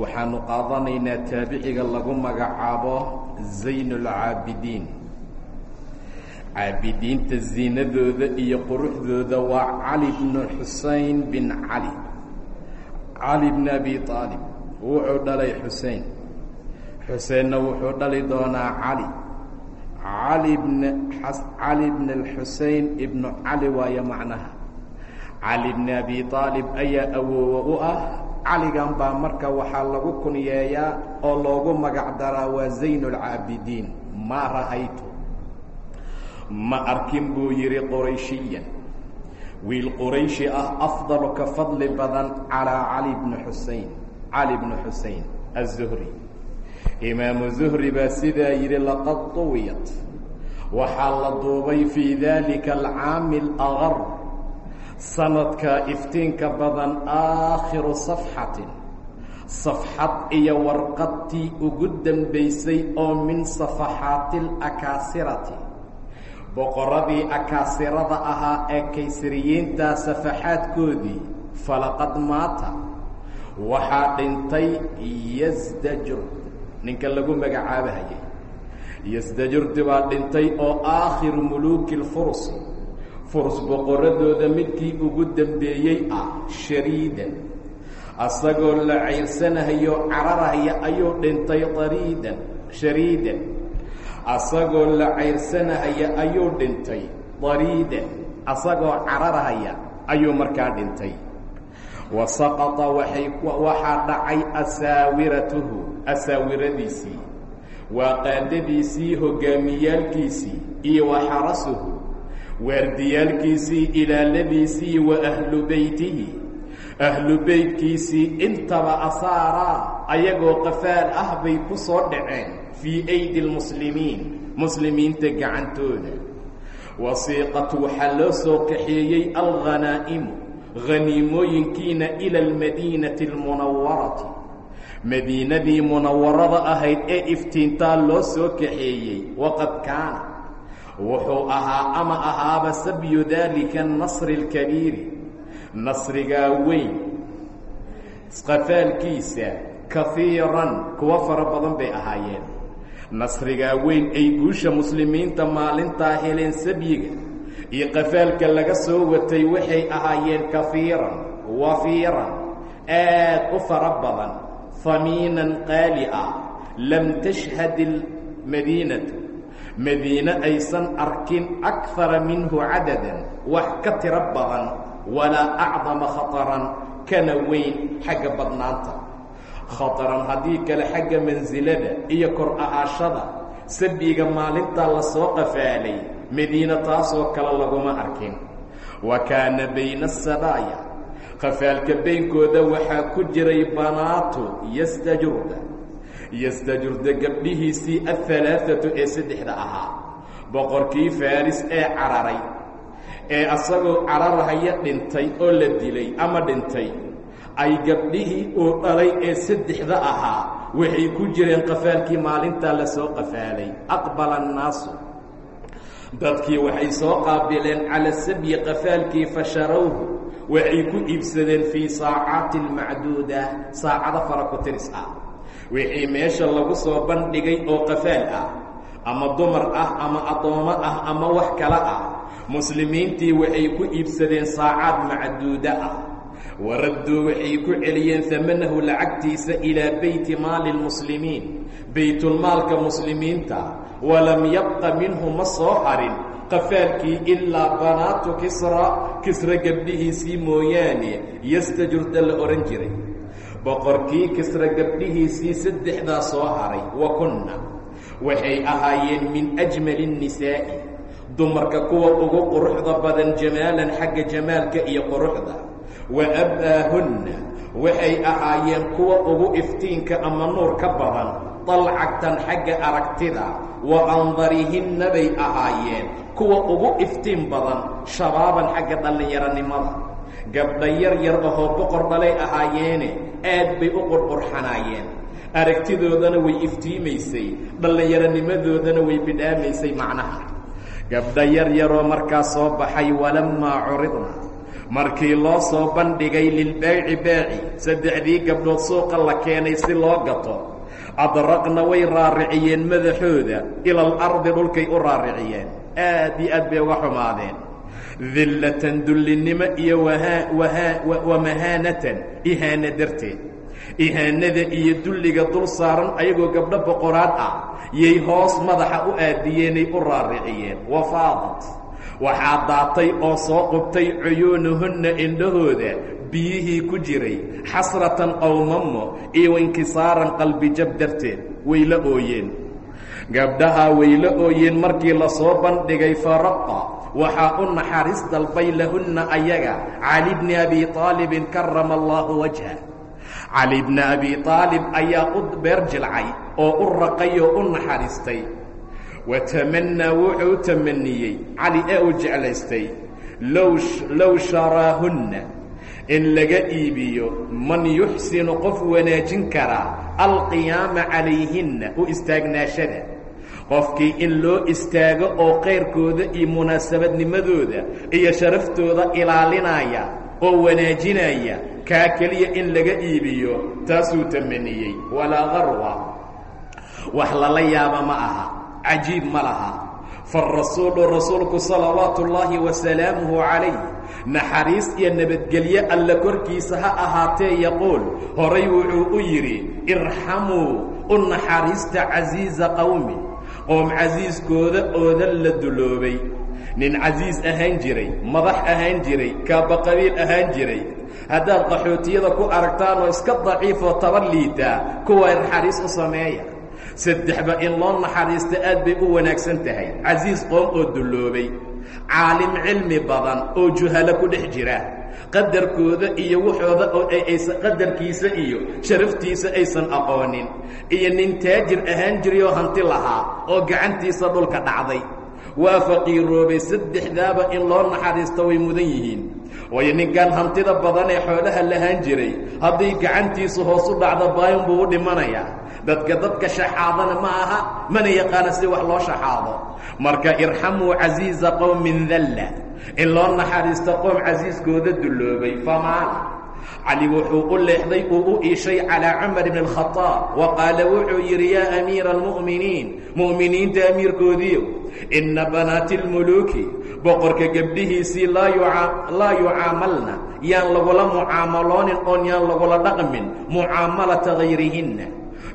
waxaanu qaadanaynaa taabiciga lagu magacaabo zaynulcaabidiin. Caabidiinta ziinadooda iyo quruxdooda waa cali bnu xusein bin cali. Cali bn abi aalib wuxuu dhalay xusein xuseinna wuxuu dhali doonaa cali. Cali bn cali bn alxusein ibnu cali waayo macnaha. Cali bni abi aalib ayaa awoowo u ah caligan baa marka waxaa lagu kunyeeyaa oo loogu magac daraa waa zayn اlcaabidiin ma ra'aytu ma arkin buu yidhi qurayshiyan wiil qurayshi ah afdalu ka fadli badan calىa cali bni xusein cali bni xusein aلzuhri imaamu zuhri baa sidaa yidhi laqad tuwiyat waxaa la duubay fii dalika alcaami اlأgar sanadka iftiinka badan aakhiru safxatin. Safxad iyo warqadtii ugu dambaysay oo min safaxaati alakaasirati boqorradii akaasirada ahaa ee kaysariyiinta safaxaadkoodii falaqad maata. Waxaa dhintay yasdajurd ninka lagu magacaabahayay. Yasdajurdi baa dhintay oo aakhiru muluuki lfursi furs boqoradooda midkii ugu dambeeyey ah shariidan. Asagoo la cayrsanahayo cararahaya ayuu dhintay dariidan shariidan. Asagoo la cayrsanahaya ayuu dhintay dariidan asagoo cararahaya ayuu markaa dhintay. Wa saqata waay waxaa dhacay asaawiratuhu asaawiradiisii. Waa qaadadiisii hoggaamiyaalkiisii iyo wa xarasuhu waardiyaalkiisii ilaaladiisii wa ahlu beytihi. Ahlu beytkiisii intaba asaaraa ayagoo qafaal ah bay ku soo dhaceen fii aydi lmuslimiin muslimiinta gacantooda. Wasiiqat waxaa loo soo kaxeeyey alghanaa'imu haniimooyinkiina ila almadiinati almunawarati madiinadii munawarada ahayd ee iftiintaa loo soo kaxeeyey waqad kaana wuxuu ahaa ama ahaaba sabyu daalika anasri alkabiiri nasrigaa weyn. Qafaalkiisa kahiiran kuwo fara badan bay ahaayeen. Nasrigaa weyn ay guusha muslimiinta maalintaa heleen sabyiga iyo qafaalka laga soo watay waxay ahaayeen kahiiran wafiiran aad u fara badan hamiinan qaali ah lam tashhad ilmadiinatu madiine aysan arkin akara minhu cadadan wax ka tiro badan walaa acdama khataran kana weyn xagga badnaanta. Khataran haddii kale xagga mansilada iyo kor ahaashada sabyiga maalintaa la soo qafaalay madiine taasoo kale laguma arkin. Wa kaana bayna asabaaya qafaalka baynkooda waxaa ku jiray banaatu yastajurda yastajurda gabdhihiisii ahalaaatu ee saddexda ahaa boqorkii faris ee cararay ee asagoo cararahaya dhintay oo la dilay ama dhintay ay gabdhihii uu dhalay ee saddexda ahaa waxay ku jireen qafaalkii maalintaa la soo qafaalay. Aqbala annaasu dadkii waxay soo qaabileen cala sabyi qafaalkii fasharawhu waxay ku iibsadeen fii saacaati almacduuda saacado fara ku tiris ah wixii meesha lagu soo bandhigay oo qafaal ah ama dumar ah ama addoommo ah ama wax kale ah muslimiintii waxay ku iibsadeen saacaad macduuda ah. Waradduu waxay ku celiyeen amanahu lacagtiisa ilaa beyti maali lmuslimiin baytulmaalka muslimiinta. Walam yabqa minhu ma soo harin. Qafaalkii ilaa banaatu kisra kisra gabdhihiisii mooyaane yastajurda la odhan jiray boqorkii kisra gabdhihiisii saddexdaa soo haray wa kunna waxay ahaayeen min ajmali الnisaa'i dumarka kuwa ugu quruxda badan jamaalan xagga jamaalka iyo quruxda. Wa abbaahunna waxay ahaayeen kuwa ugu iftiinka ama nuur ka badan dalcagtan xagga aragtida. Wa andarihinna bay ahaayeen kuwa ugu iftiin badan shabaaban xagga dhallinyaronimada gabdha yar yar ahoo boqor dhalay ahaayeene aad bay u qurqurxanaayeen. Aragtidoodana way iftiimaysay dhallinyaronimadoodana way bidhaamaysay macnaha. Gabdha yar yaroo markaa soo baxay walammaa curidna markii loo soo bandhigay lilbaaci baaci saddexdii gabdhood suuqa la keenay si loo gato. Adraqna way raariciyeen madaxooda ila alardi dhulkay u raariciyeen. Aad iyo aad bay uga xumaadeen dillatan dullinnimo iyo wahaa wahaa wa mahaanatan ihaana darteed. Ihaanada iyo dulliga dul saaran ayagoo gabdho boqoraad ah yay hoos madaxa u aadiyeenay u raariciyeen. Wafaadat waxaa daatay oo soo qubtay cuyuunuhunna indhahooda biyihii ku jiray xasratan qowmamo iyo inkisaaran qalbijab darteed way la ooyeen. Gabdhahaa way la ooyeen markii la soo bandhigay faraqa waxaa u naxariis dalbay lahunna ayaga. Cali bni abi aalibin karama allaahu wajha. Cali bni abi aalib ayaa u beer jilcay oo u raqay oo u naxariistay. Watamannaa wuxuu tamaniyey cali ee uu jeclaystay low sharaahunna in laga iibiyo man yuxsinu qof wanaajin karaa alqiyaama calayhinna u istaagnaashada qofkii in loo istaago oo kayrkooda iyo munaasabadnimadooda iyo sharaftooda ilaalinaya oo wanaajinaya kaa keliya in laga iibiyo taasuu tamaniyey walaa qarwa wax lala yaaba ma aha. Cajiib ma laha. Faarasuulu rasuulku salawaatu ullaahi wasalaamuhu calayh. Naxariis iyo nabadgelye alla korkiisa ha ahaatee yaquul. Horay wuxuu u yidhi irxamuu u naxariista casiiza qowmi qoom casiiskooda oodan la duloobay. Nin casiis ahaan jiray madax ahaan jiray kaaba qabiil ahaan jiray. Haddaad qaxootiyada ku aragtaan oo iska daciifoo tabar liitaa kuwa naxariis u sameeya. Saddexba in loo naxariista aad bay u wanaagsan tahay casiis qoom oo dulloobay caalim cilmi badan oo juhalo ku dhex jira qadarkooda iyo waxooda oo aysan qadarkiisa iyo sharaftiisa aysan aqoonin. Iyo nin taajir ahaan jiray oo hanti lahaa oo gacantiisa dhulka dhacday. Waa faqiiroobay saddexdaaba in loo naxariisto way mudan yihiin. Waayo ninkan hantida badan ee xoolaha lahaan jiray haddii gacantiisu hoos u dhacdo baayun buu u dhimanayaa. Dadka dadka shaxaadana ma aha mana yaqaana si wax loo shaxaado. Marka irxamuu casiiza qowmin dalla in loo naxariisto qoom casiiskooda dulloobay famaala cali wuxuu u leexday uu u iishay calىa cumar bn الkhطاab wa qaala wuxuu yidhi yaa amiira اlmu'miniin mu'miniinta amiirkoodiiyo ina banaati اlmuluuki boqorka gebdhihiisii laa yucaamalna yaan lagula mucaamaloonin oon yaan lagula dhaqmin mucaamalata hayrihinna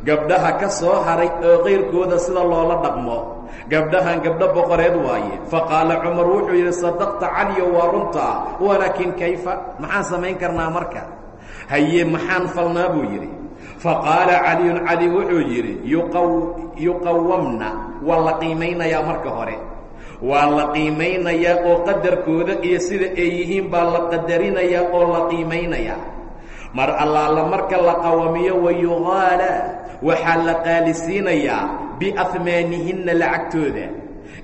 gabdhaha ka soo haray oo kayrkooda sida loola dhaqmo. Gabdhahan gabdho boqoreed waaye. Faqaala cumar wuxuu yidhi sadaqta caliyo waa runtaa walaakin kayfa? Maxaan samayn karnaa marka? Haye maxaan falnaa buu yidhi. Faqaala caliyun cali wuxuu yidhi yuqawamna waa la qiimaynayaa marka hore. Waa la qiimaynayaa oo qadarkooda iyo sida ay yihiin baa la qadarinayaa oo la qiimaynayaa mar allaala marka la qawamiyo wayuqaala waxaa la qaalisiinayaa biafmaanihinna lacagtooda.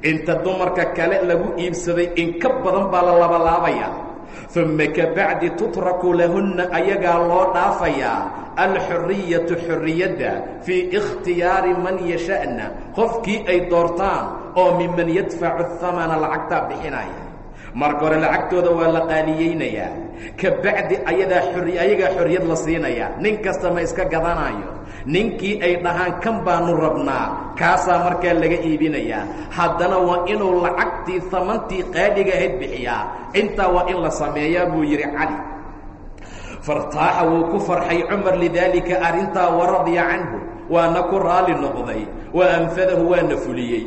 Inta dumarka kale lagu iibsaday in ka badan baa la labalaabayaa. Uma kabacdi tutraku lahunna ayagaa loo dhaafayaa. Alxuriyatu xurriyadda fii ikhtiyaari man yasha'na. Qofkii ay doortaan oo miman yadfacu hamana lacagtaa bixinaya. Marka hore lacagtooda waa la qaaliyeynayaa ka bacdi ayadaa xor ayagaa xorriyad la siinayaa. Nin kasta ma iska gadanayo. Ninkii ay dhahaan kan baanu rabnaa. Kaasaa markaa laga iibinayaa. Haddana waa inuu lacagtii hamantii qaadhiga ahayd bixiyaa. Intaa waa in la sameeyaa buu yidhi cali. Fartaaxa wuu ku farxay cumar lidaalika arrintaa waradiya canhu. Waana ku raali noqday. Wa anfadahu waana fuliyey.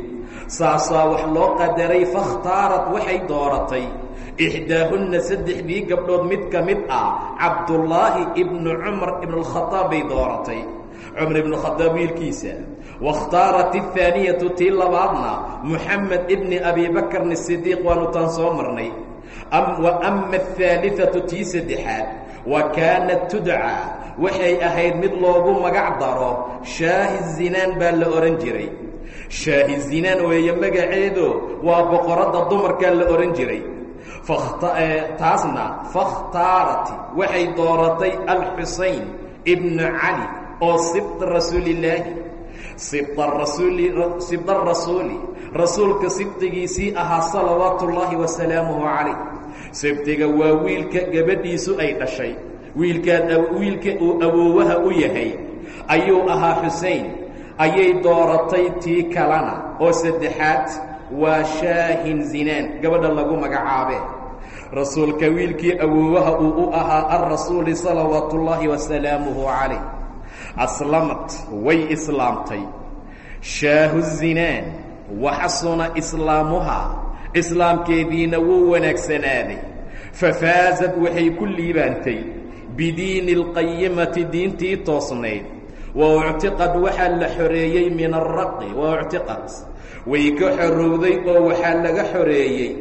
Saasaa wax loo qadaray fakhtaarat waxay dooratay ixdaahunna saddexdii gabdhood mid ka mid ah cabdullaahi ibnu cumar ibnualkhadaab bay dooratay cumar ibnukhadaab wiilkiisa wakhtaarat ahaaniyatu tii labaadna moxamed ibni abi bakrn sidiiq waanu taan soo marnay wa ama ahaaliatu tii saddexaad wa kaanat tudcaa waxay ahayd mid loogu magac daro shaahi zinaan baa la odhan jiray shaahi zinaan weeye magaceedo waa boqoradda dumarkaa la odhan jiray taasna fakhtaarat waxay dooratay alxusayn ibnu cali oo sibta rasuulillaahi sibta rasuuli sibta rasuuli rasuulka sibtigiisii ahaa salawaatu ullaahi wasalaamuhu calayh. Sibtiga waa wiilka gabadhiisu ay dhashay. Wiilkaad wiilka uu awoowaha u yahay ayuu ahaa xusein ayay dooratay tii kalena oo saddexaad waa shaahin zinaan. Gabadha lagu magacaabee rasuulka wiilkii awoowaha uu u ahaa alrasuuli salawaatu ullaahi wasalaamuhu calayh. Aslamat way islaamtay. Shaahu zinaan waxasuna islaamuhaa islaamkeediina wuu wanaagsanaaday fafaasad waxay ku liibaantay. Bidiini alqayimati diintii toosnayd wa uctiqad waxaa la xoreeyey min alraqi wa uctiqad way ka xorowday oo waxaa laga xoreeyey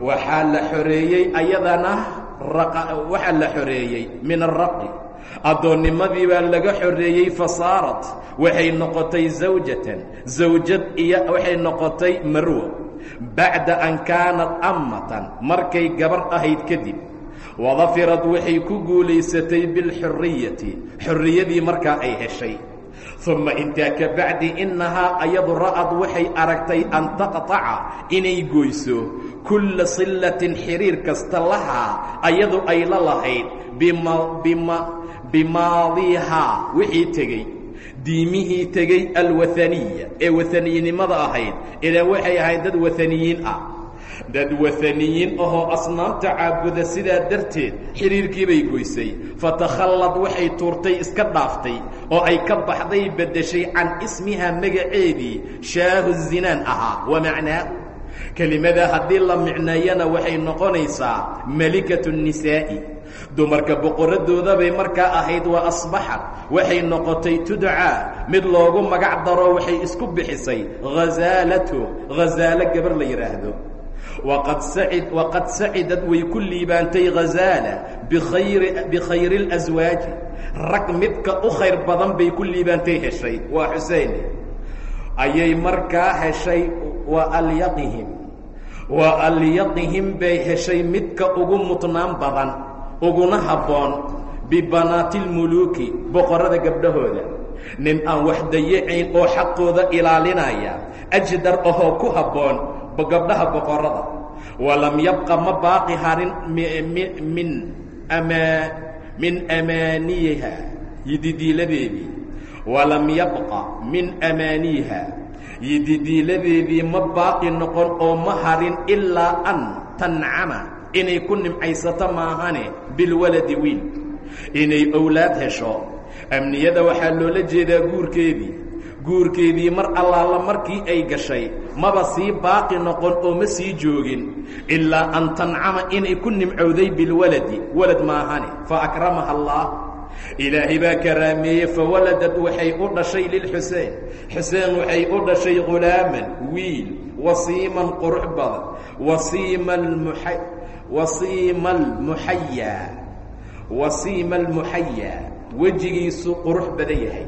waxaa la xoreeyey ayadana waxaa la xoreeyey min alraqi addoonnimadii baa laga xoreeyey fasaarat waxay noqotay zawjatan zawjad iyo waxay noqotay marwo bacda an kaanat ammatan markay gabar ahayd kadib wadafirad waxay ku guulaysatay bilxuriyati xorriyadii markaa ay heshay uma intaa ka bacdi innahaa ayadu ra'ad waxay aragtay an taqطaca inay goyso kulla sillatin xiriir kasta lahaa ayadu ay la lahayd bimaadihaa wixii tegey diimihii tegey alwaaniya ee waaniyinimada ahayd ilaan waxay ahayd dad waaniyiin ah dad waaniyiin ahoo asnaamta caabuda sidaa darteed xidhiirkii bay goysay. Fatakhallad waxay tuurtay iska dhaaftay oo ay ka baxday beddeshay can ismihaa magaceedii shaahu zinaan ahaa. Wa macnaahu kelimada haddii la micneeyana waxay noqonaysaa melikatu nisaa'i. Dumarka boqoradooda bay markaa ahayd waa asbaxad waxay noqotay tudcaa. Mid loogu magac daro waxay isku bixisay hazaalatu hazaalo gabar la yidhaahdo waqad sacid waqad sacidad way ku liibaantay hazaala bikhayri اlaswaaji rag midka u khayr badan bay ku liibaantay heshay waa xusein ayay markaa heshay wa alyaqihim wa alyaqihim bay heshay midka ugu mutnaan badan uguna habboon bibanaati lmuluuki boqorrada gabdhahooda nin aan wax dayacayn oo xaqooda ilaalinaya ajdar ahoo ku habboon gabdhaha boqorrada walam yabqa ma baaqi harin min amaa min amaaniyiha yididiiladeedii walam yabqa min amaaniiha yididiiladeedii ma baaqi noqon oo ma harin ilaa an tancama inay ku nimcaysato maahane bilwaladi wiil. Inay owlaad hesho. Amniyada waxaa loola jeedaa guurkeedii guurkeedii mar allaala markii ay gashay maba sii baaqi noqon oo ma sii joogin ilaa an tancama inay ku nimcowday bilwaladi. Walad maahane fa akramaha allah. Ilaahay baa karaameeyey fawaladad waxay u dhashay lilxuseen xuseen. Waxay u dhashay ghulaaman wiil wasiiman qurux badan. Wasiima almuxayaa wasiima almuxayaa wejigiisu qurux badan yahay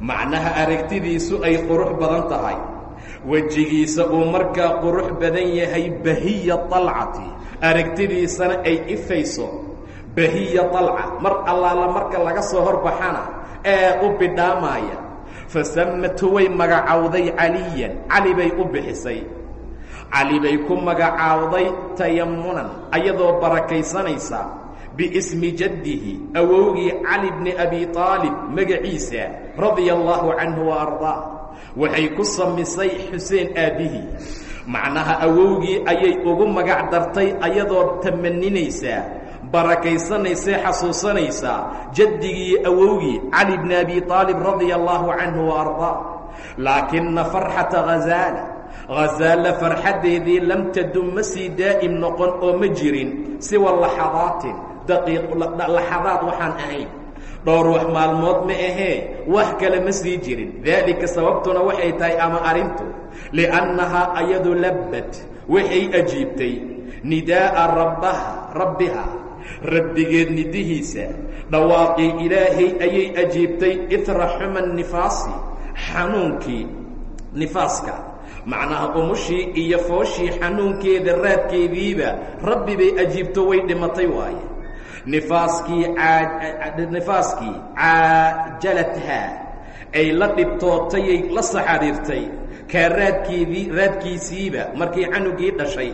macnaha aragtidiisu ay qurux badan tahay. Wejigiisa uu markaa qurux badan yahay bahiya alcati aragtidiisana ay ifayso bahiya alca mar allaala marka laga soo horbaxana ee u bidhaamaya. Fasamatu way magacawday caliyan. Cali bay u bixisay. Cali bay ku magacaawday tayamunan ayadoo barakaysanaysa biismi jaddihi awowgii cali bni abi aalib magaciisa radia allaahu canhu wa ardaa. Waxay ku samisay xuseen aabbihii. Macnaha awowgii ayay ugu magac dartay ayadoo tamaninaysaa barakaysanaysae xasuusanaysaa jaddigii awowgii cali bni abi aalib radia allaahu canhu wa ardaa. Laakina farxata hazaala hazaala farxaddeedii lam tadum ma sii daa'im noqon oo ma jirin siwa laxadaatin laxadaad waxaan ahayn dhowr wax maalmood ma ahee wax kale ma sii jirin. Daalika sababtuna waxay tahay ama arrintu li'annahaa ayadu labbad waxay ajiibtay. Nidaa'a rabbaha rabbiha rabbigeed nidihiisa dhawaaqii ilaahay ayay ajiibtay. Itra xuma nifaasi xanuunkii nifaaska. Macnaha umushii iyo fooshii xanuunkeeda raadkeediiba rabbi bay ajiibto way dhimatay waaye nifaaskii nifaaskii caajalathaa ay la dhibtootayay la saxariirtay kaa raadkeedii raadkiisiiba markii canugii dhashay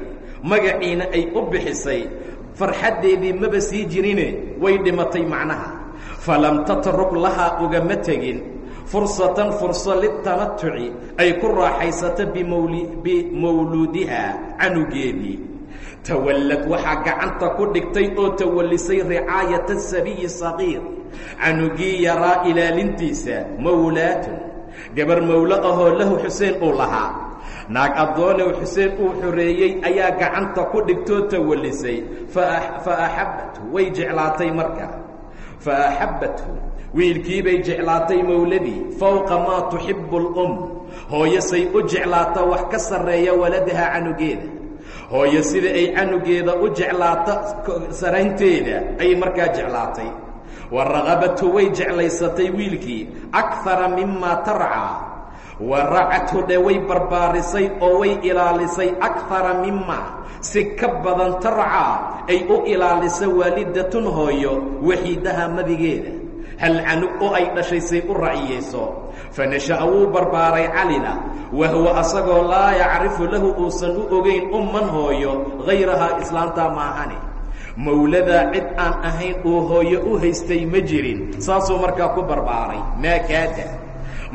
magaciina ay u bixisay farxaddeedii maba sii jirine way dhimatay macnaha. Falam tatruk lahaa ugama tegin. Fursatan furso litamatuci ay ku raaxaysato bimawluudiha canugeedii tawallad waxaa gacanta ku dhigtay oo tawallisay ricaayata sabiyi saqiir canugii yaraa ilaalintiisa mawlaatun gabar mawlo ahoo lahu xuseen uu lahaa naag addoonew xuseen uu xoreeyey ayaa gacanta ku dhigtoo tawallisay fa axabbathu way jeclaatay marka fa axabbathu wiilkiibay jeclaatay mawladii fowqa maa tuxibbu alum hooyo say u jeclaata wax ka sarreeya waladaha canugeeda hooyo sida ay canugeeda u jeclaato saraynteeda ayay markaa jeclaatay. Wa raqabatu way jeclaysatay wiilkii akara mimaa tarcaa wa racathu dhe way barbaarisay oo way ilaalisay akara mimaa si ka badan tarcaa ay u ilaalisa waalidatun hooyo waxiidaha madigeeda hal canug oo ay dhashay say u raciyayso fanasha'a wuu barbaaray calina wa huwa asagoo laa yacrifu lahu uusan u ogayn umman hooyo hayrahaa islaantaa maahane mawladaa cid aan ahayn uu hooyo u haystay ma jirin saasuu markaa ku barbaaray. Maa kaada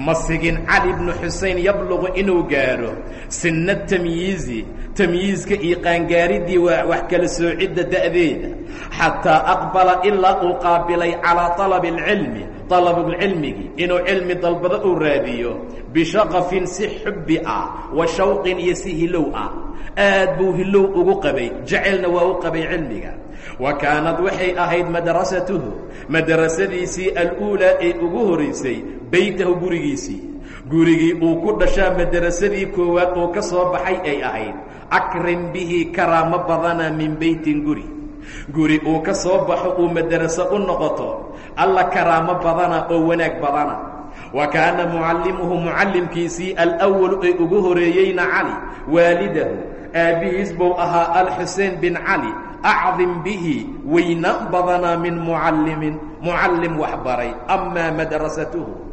ma sigin cali bnu xusein yabluqu inuu gaadho. Sinna tamyiizi tamyiizka iyo qaangaaridii wax kala soocidda da'deeda. Xataa aqbala ilaa uu qaabilay calaa talabi alcilmi talabulcilmigii inuu cilmi dalbado uu raadiyo. Bishaqafin si xubbi ah wa shawqin iyo si hilow ah. Aad buu hilow ugu qabay jecelna waa u qabay cilmiga. Wa kaanad waxay ahayd madrasatuhu madrasadiisii aluulaa ee ugu horaysay beytahu gurigiisii gurigii uu ku dhashaa madrasadii koowaad oo ka soo baxay ay ahayd. Akrim bihi karaamo badana min beytin guri. Guri uu ka soo baxo uu madaraso u noqoto alla karaamo badana oo wanaag badana. Wa kaana mucallimuhu mucallimkiisii alwalu ee ugu horeeyeyna cali waalidahu. Aabbihiis buu ahaa alxuseen bin cali. Acdim bihi weyna badanaa min mucallimin mucallim waxbaray. Amaa madrasatuhu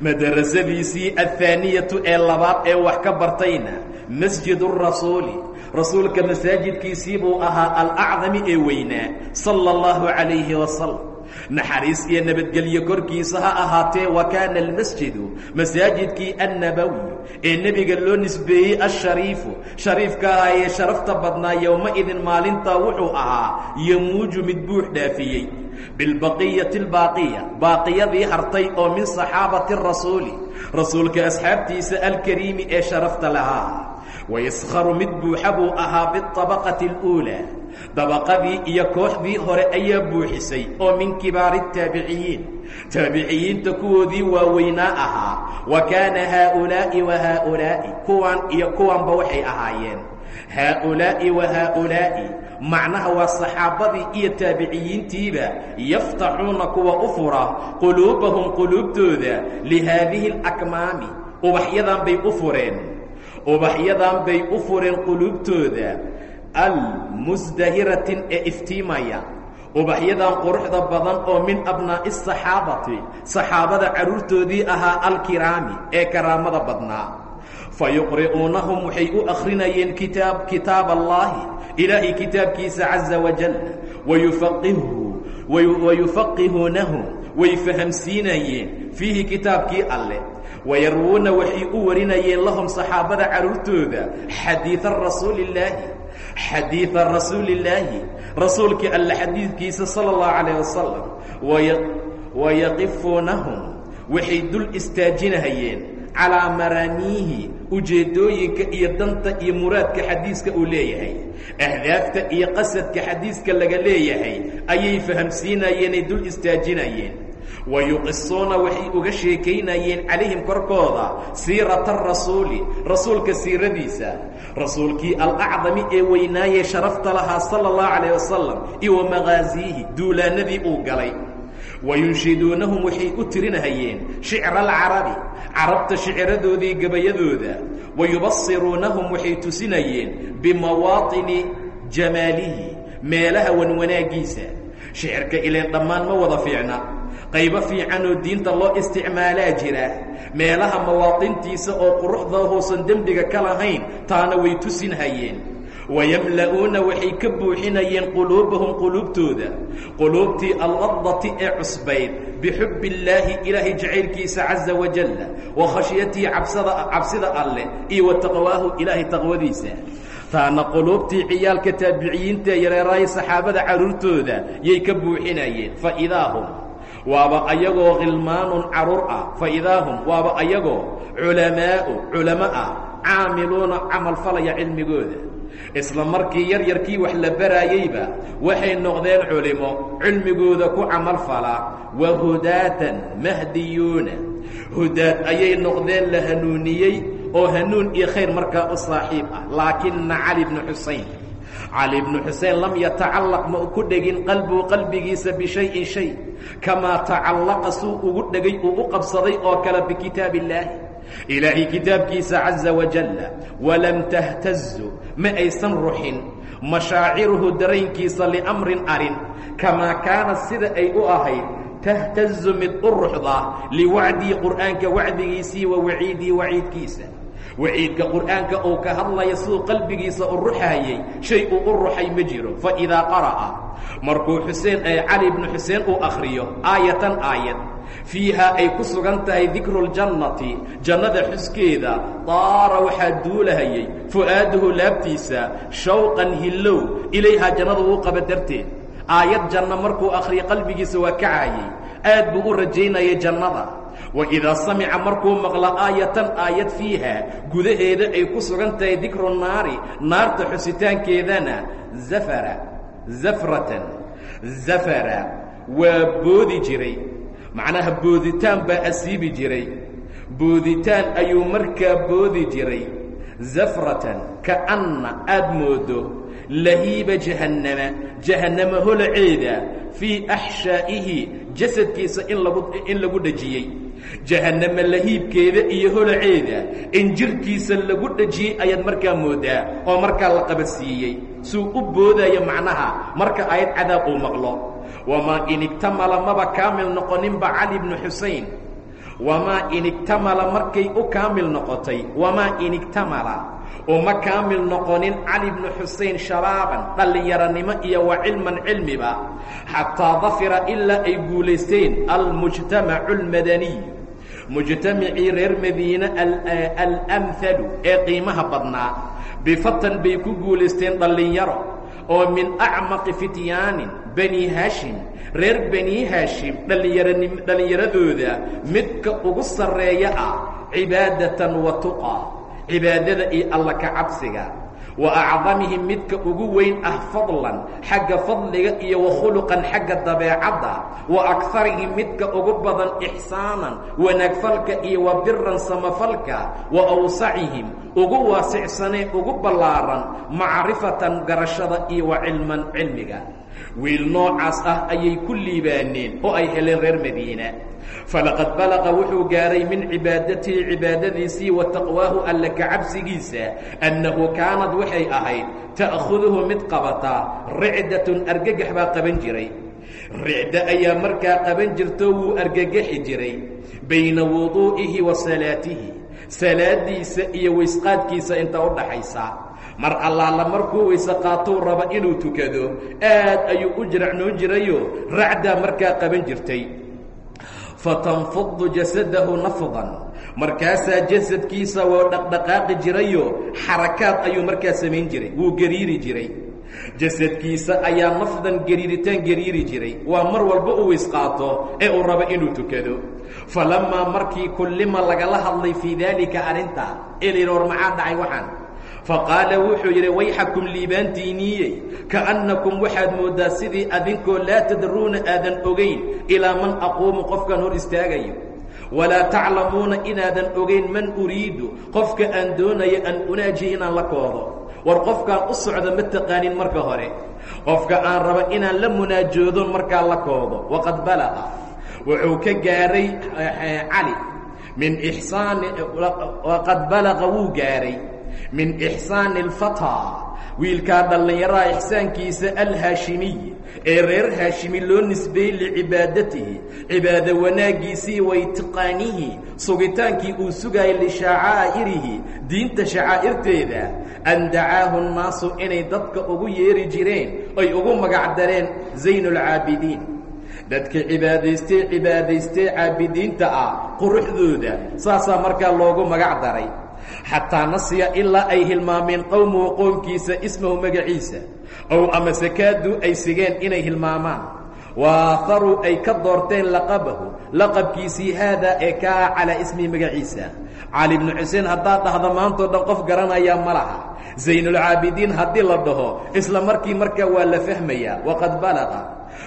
madrasadiisii athaaniyatu ee labaad ee wax ka bartayna masjidu rasuuli rasuulka masaajidkiisii buu ahaa alacdami ee weynaa sala allahu calayhi wasalam naxariis iyo nabadgelyo korkiisa ha ahaatee wa kaana almasjidu masaajidkii annabawi ee nebiga loo nisbeeyey ashariifu shariifka ahaa ee sharafta badnaa yowma-idin maalintaa wuxuu ahaa yomuuju mid buux dhaafiyey bilbaqiyati albaaqiya baaqiyadii hartay oo min saxaabati rasuuli rasuulka asxaabtiisa alkariimi ee sharafta lahaa wayaskharu mid buuxa buu ahaa biطabaqati اluulaa dabaqadii iyo kooxdii hore ayaa buuxisay oo min kibaari الtaabiciyiin taabiciyiinta kuwoodii waaweynaa ahaa wa kaana haaulaa'i wa haaulaa'i kuwan iyo kuwanba waxay ahaayeen haaulaa'i wa haaulaa'i macnaha waa saxaabadii iyo taabiciyiintiiba yaftaxuuna kuwa u fura quluubahum quluubtooda lihaadihi اlakmaami ubaxyadan bay u fureen. Ubaxyadan bay u fureen quluubtooda almusdahiratin ee iftiimaya. Ubaxyadan quruxda badan oo min abnaa'i asaxaabati saxaabada carruurtoodii ahaa alkiraami ee karaamada badnaa fa yuqri'uunahum waxay u akhrinayeen kitaab kitaab allaahi ilaahay kitaabkiisa caza wajal wayufaqihu wayufaqihuunahum way fahamsiinayeen fiihi kitaabkii alleh wayarwuuna waxay u warinayeen lahum saxaabada carruurtooda xadiida rasuulillaahi xadiida rasuulillaahi rasuulkii alle xadiidkiisa sala allahu calayh wasalam wayaqifuunahum waxay dul istaajinahayeen calaa maraamiihi ujeeddooyinka iyo danta iyo muraadka xadiiska uu leeyahay. Ahdaafta iyo qasadka xadiiska laga leeyahay ayay fahamsiinayeenay dul istaajinayeen. Wa yuqisuuna waxay uga sheekaynayeen calayhim korkooda siirata arasuuli rasuulka siiradiisa. Rasuulkii alacdami ee weynaayee sharafta lahaa sala allahu calayh wasalam iyo wa maqaasiihi duulaanadii uu galay wayunshiduunahum waxay u tirinahayeen shicra alcarabi carabta shiciradoodii gabayadooda wayubasiruunahum waxay tusinayeen bimawaatini jamaalihi meelaha wanwanaagiisa shicirka ileen dhammaan ma wada fiicna qaybo fiican oo diinta loo isticmaalaa jira meelaha mawaatintiisa oo quruxda hoosan dembiga ka lahayn taana way tusinhayeen wayamla'uuna waxay ka buuxinayeen quluubahum quluubtooda quluubtii alladati ee cusbayd bixubbi illaahi ilaahay jacaylkiisa caza wajalla wa khashyatihi cabsada cabsida alleh iyo wa taqwaahu ilaahay taqwadiisa taana quluubtii ciyaalka taabiciyiinta yareeraaya saxaabada carruurtooda yay ka buuxinayeen fa idaa hum waaba ayagoo khilmaanun carruur ah fa idaa hum waaba ayagoo culamaa'u culamo ah caamiluuna camal falaya cilmigooda isla markii yar yarkii wax la baraayeyba waxay noqdeen culimo. Cilmigooda ku camal fala wa hudaatan mahdiyuuna. Hudaad ayay noqdeen la hanuuniyey oo hanuun iyo khayr markaa u saaxiib ah. Laakina cali bnu xusayn cali bnu xusein lam yatacallaq ma ku dhegin qalbuu qalbigiisa bishayin shay kamaa tacallaqa suu ugu dhegay uu u qabsaday oo kale bikitaab illaahi ilaahay kitaabkiisa caza wajalla walam tahtazu ma aysan ruxin mashaaciruhu daraynkiisa liamrin arrin kamaa kaanad sida ay u ahayd tahtazu mid u ruxda liwacdii qur'aanka wacdigiisii wa waciidii waciidkiisa waciidka qur'aanka uu ka hadlaya siduu qalbigiisa u ruxaayey shay uu u ruxay ma jiro. Fa idaa qara'a markuu xuseen ee cali bnu xuseen uu akhriyo aayatan aayad fiihaa ay ku sugan tahay dikru ljannati jannada xuskeeda daara waxaa duulahayey fu'aaduhu laabtiisa shawqan hillow ilayhaa jannada uu qaba darteed. Aayad janno markuu akhriyo qalbigiisa waa kacaayey aad buu u rajaynayay jannada waidaa samica markuu maqlo aayatan aayad fiiha gudaheeda ay ku sugan tahay dikru naari naarta xusitaankeedana zafara zafratan zafara waa boodi jiray macnaha booditaan baa asiibi jiray booditaan ayuu markaa boodi jiray zafratan kaanna aad moodo lahiiba jahannama jahannama holaceeda fii axshaa'ihi jasadkiisa in lagu in jahannama lahiibkeeda iyo holaceeda. In jirhkiisa lagu dhejiyey ayaad markaa moodaa oo markaa la qabadsiiyey suu u boodayo macnaha marka ayad cadaab uu maqlo. Wamaa in igtamala maba kaamil noqoninba cali bnu xusain wamaa in igtamala markay u kaamil noqotay wamaa in igtamala uma kaamil noqonin cali bnu xusain shabaaban dhallinyaranimo iyo wa cilman cilmiba. Xataa dafira ilaa ay guulaysteen almujtamacu almadaniy mujtamacii reer madiine alamhalu ee qiimaha badnaa bifatan bay ku guulaysteen dhallinyaro oo min acmaqi fityaanin bani haashim reer bani haashim dhallinyaran dhallinyaradooda midka ugu sarreeya ah cibaadatan wa tuqa cibaadada iyo alla ka cabsiga wa acdamihim midka ugu weyn ah fadlan xagga fadliga iyo wa khuluqan xagga dabeecadda wa akarihim midka ugu badan ixsaanan wanaagfalka iyo wa biran samafalka wa awsacihim ugu waasicsanee ugu ballaaran macrifatan garashada iyo wa cilman cilmiga wiil noocaas ah ayay ku liibaaneen oo ay heleen reer madiina. Falaqad balaqa wuxuu gaaray min cibaadatihi cibaadadiisii wa taqwaahu alla ka cabsigiisa annahu kaanad waxay ahayd ta'khuduhu mid qabata ricdatun argagax baa qaban jiray. Ricda ayaa markaa qaban jirto wuu argagaxi jiray bayna wuduu'ihi wa salaatihi salaadiisa iyo waysqaadkiisa inta u dhaxaysa. Mar allaala markuu weyse qaatou raba inuu tukado aad ayuu u jiracnoon jirayo racdaa markaa qaban jirtay. Fatanfudu jasadahu nafdan markaasaa jasadkiisa waa dhaqdhaqaaqi jirayo xarakaad ayuu markaa samayn jiray wuu gariiri jiray. Jasadkiisa ayaa nafdan gariiritaan gariiri jiray waa mar walba u weys qaato ee uu rabo inuu tukado falamaa markii kullima lagala hadlay fii daalika arrinta ee la yidhi war maxaa dhacay waxaan. Faqaala wuxuu yidhi wayxakum liibaantiiniiyey kaannakum waxaad mooddaa sidii adinkoo laa tadruuna aadan ogayn ilaa man aquumu qofkaan hor istaagayo. Walaa taclamuuna inaadan ogayn man uriidu qofka aan doonayo an unaaji inaan la koodo war qofkaan u socdo ma taqaanin marka hore. Qofka aan raba inaan la munaajoodon markaa la koodo waqad balaqa wuxuu ka gaaray cali. Min ixsaani waqad balaqa wuu gaaray. Min ixsaani alfataa wiilkaa dhallinyaraha ixsaankiisa alhaashimiy ee reer haashimi loo nisbeeyey licibaadatihi cibaado wanaaggiisii waitiqaanihi sugitaankii uu sugaayay lishacaa'irihi. Diinta shacaa'irteeda. An dacaahu nnaasu inay dadka ugu yeeri jireen. Ay ugu magacdareen zaynulcaabidiin dadka cibaadaystee cibaadaystee caabidiinta ah quruxdooda saasaa markaa loogu magac daray. Xataa nasiya ilaa ay hilmaameen qowmuhu qoomkiisa ismahu magaciisa. Ow ama sakaaduu ay sigeen inay hilmaamaan. Waaharuu ay ka doorteen laqabahu laqabkiisii haadaa ee kaa calaa ismihi magaciisa cali bnu xuseen haddaad dhahda maantao dhan qof garanayaa ma laha. Zaynulcaabidiin haddii la dhaho isla markii markaa waa la fahmayaa waqad balaqa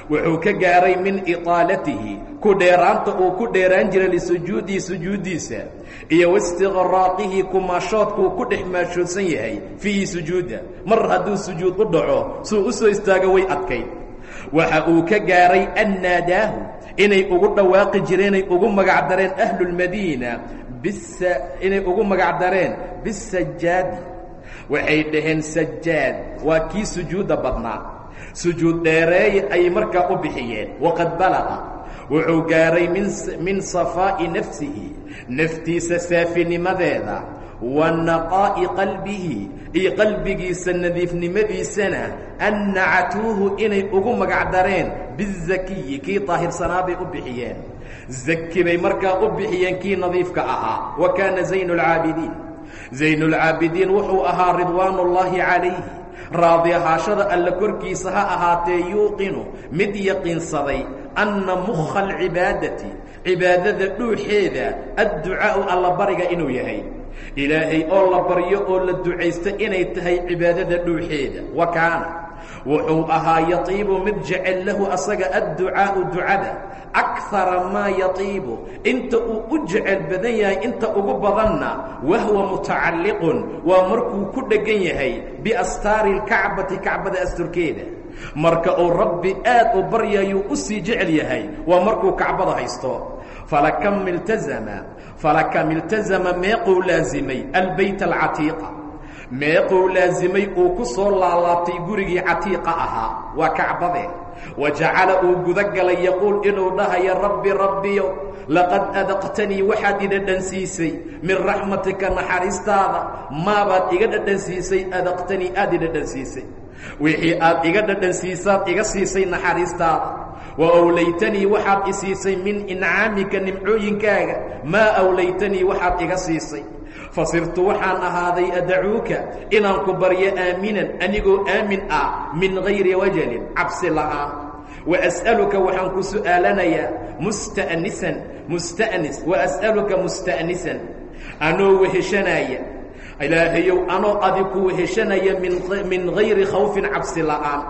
wuxuu ka gaaray min iطaalatihi ku dheeraanta uu ku dheeraan jiray lisujuudihi sujuuddiisa iyo waistiqraaqihi kumaashoodkuu ku dhex maashoodsan yahay fiihi sujuudda mar hadduu sujuud u dhaco suu u soo istaago way adkayd. Waxa uu ka gaaray an naadaahu inay ugu dhawaaqi jireenay ugu magacdareen ahlulmadiina bis inay ugu magacdareen bisajaadi waxay dhaheen sajaad. Waa kii sujuudda badnaa. Sujuud dheereey ayay markaa u bixiyeen. Waqad balaqa wuxuu gaaray min safaa'i nafsihi. Naftiisa saafinimadeeda. Wa naqaa'i qalbihi. Iyo qalbigiisa nadiifnimadiisana. An nacatuuhu inay ugu magacdareen bizakiyi kii daahirsanaa bay u bixiyeen zaki bay markaa u bixiyeen kii nadiifka ahaa wa kaana zayn اlcaabidiin zayn اlcaabidiin wuxuu ahaa ridwaan اllahi calayhi raadi ahaashada alla korkiisa ha ahaatee yuuqinu mid yaqiinsaday anna mukha alcibaadati cibaadada dhuuxeeda adducaa'u allabariga inuu yahay ilaahay oo la baryo oo la ducaysto inay tahay cibaadada dhuuxeeda wa kaana wuxuu ahaa yatiibu mid jecel lahu asaga adducaa'u ducada. Akara maa yatiibu. Inta uu u jecel badan yahay inta ugu badanna wahwa mutacalliqun. Waa markuu ku dheggan yahay biastaari lkacbati kacbada asturkeeda. Marka uu rabbi aad u baryayuu u sii jecel yahay waa markuu kacbada haysto. Falakam iltazama. Falakam iltazama meequu laasimay albeyt alcatiiqa meequu laasimay uu ku soo laalaabtay gurigii catiiqa ahaa waa kacbadee. Wa jacala uu guda galay yaquul inuu dhahayo rabbi rabbiyo laqad adaqtanii waxaad i dhadhansiisay. Min raxmatika naxariistaada maabaad iga dhadhansiisay adaqtanii aad i dhadhansiisay. Wixii aad iga dhadhansiisaad iga siisay naxariistaada. Wa awlaytanii waxaad i siisay min incaamika nimcooyinkaaga. Maa awlaytanii waxaad iga siisay fasirtu waxaan ahaaday adacuuka inaan ku baryo aaminan anigoo aamin ah min gayri wajalin cabsi la'aan wa as'aluka waxaan ku su'aalanayaa musta'nisan musta'nis wa as'aluka musta'nisan anoo weheshanaya. Ilaahayow anoo adi ku weheshanaya min gayri khawfin cabsi la'aan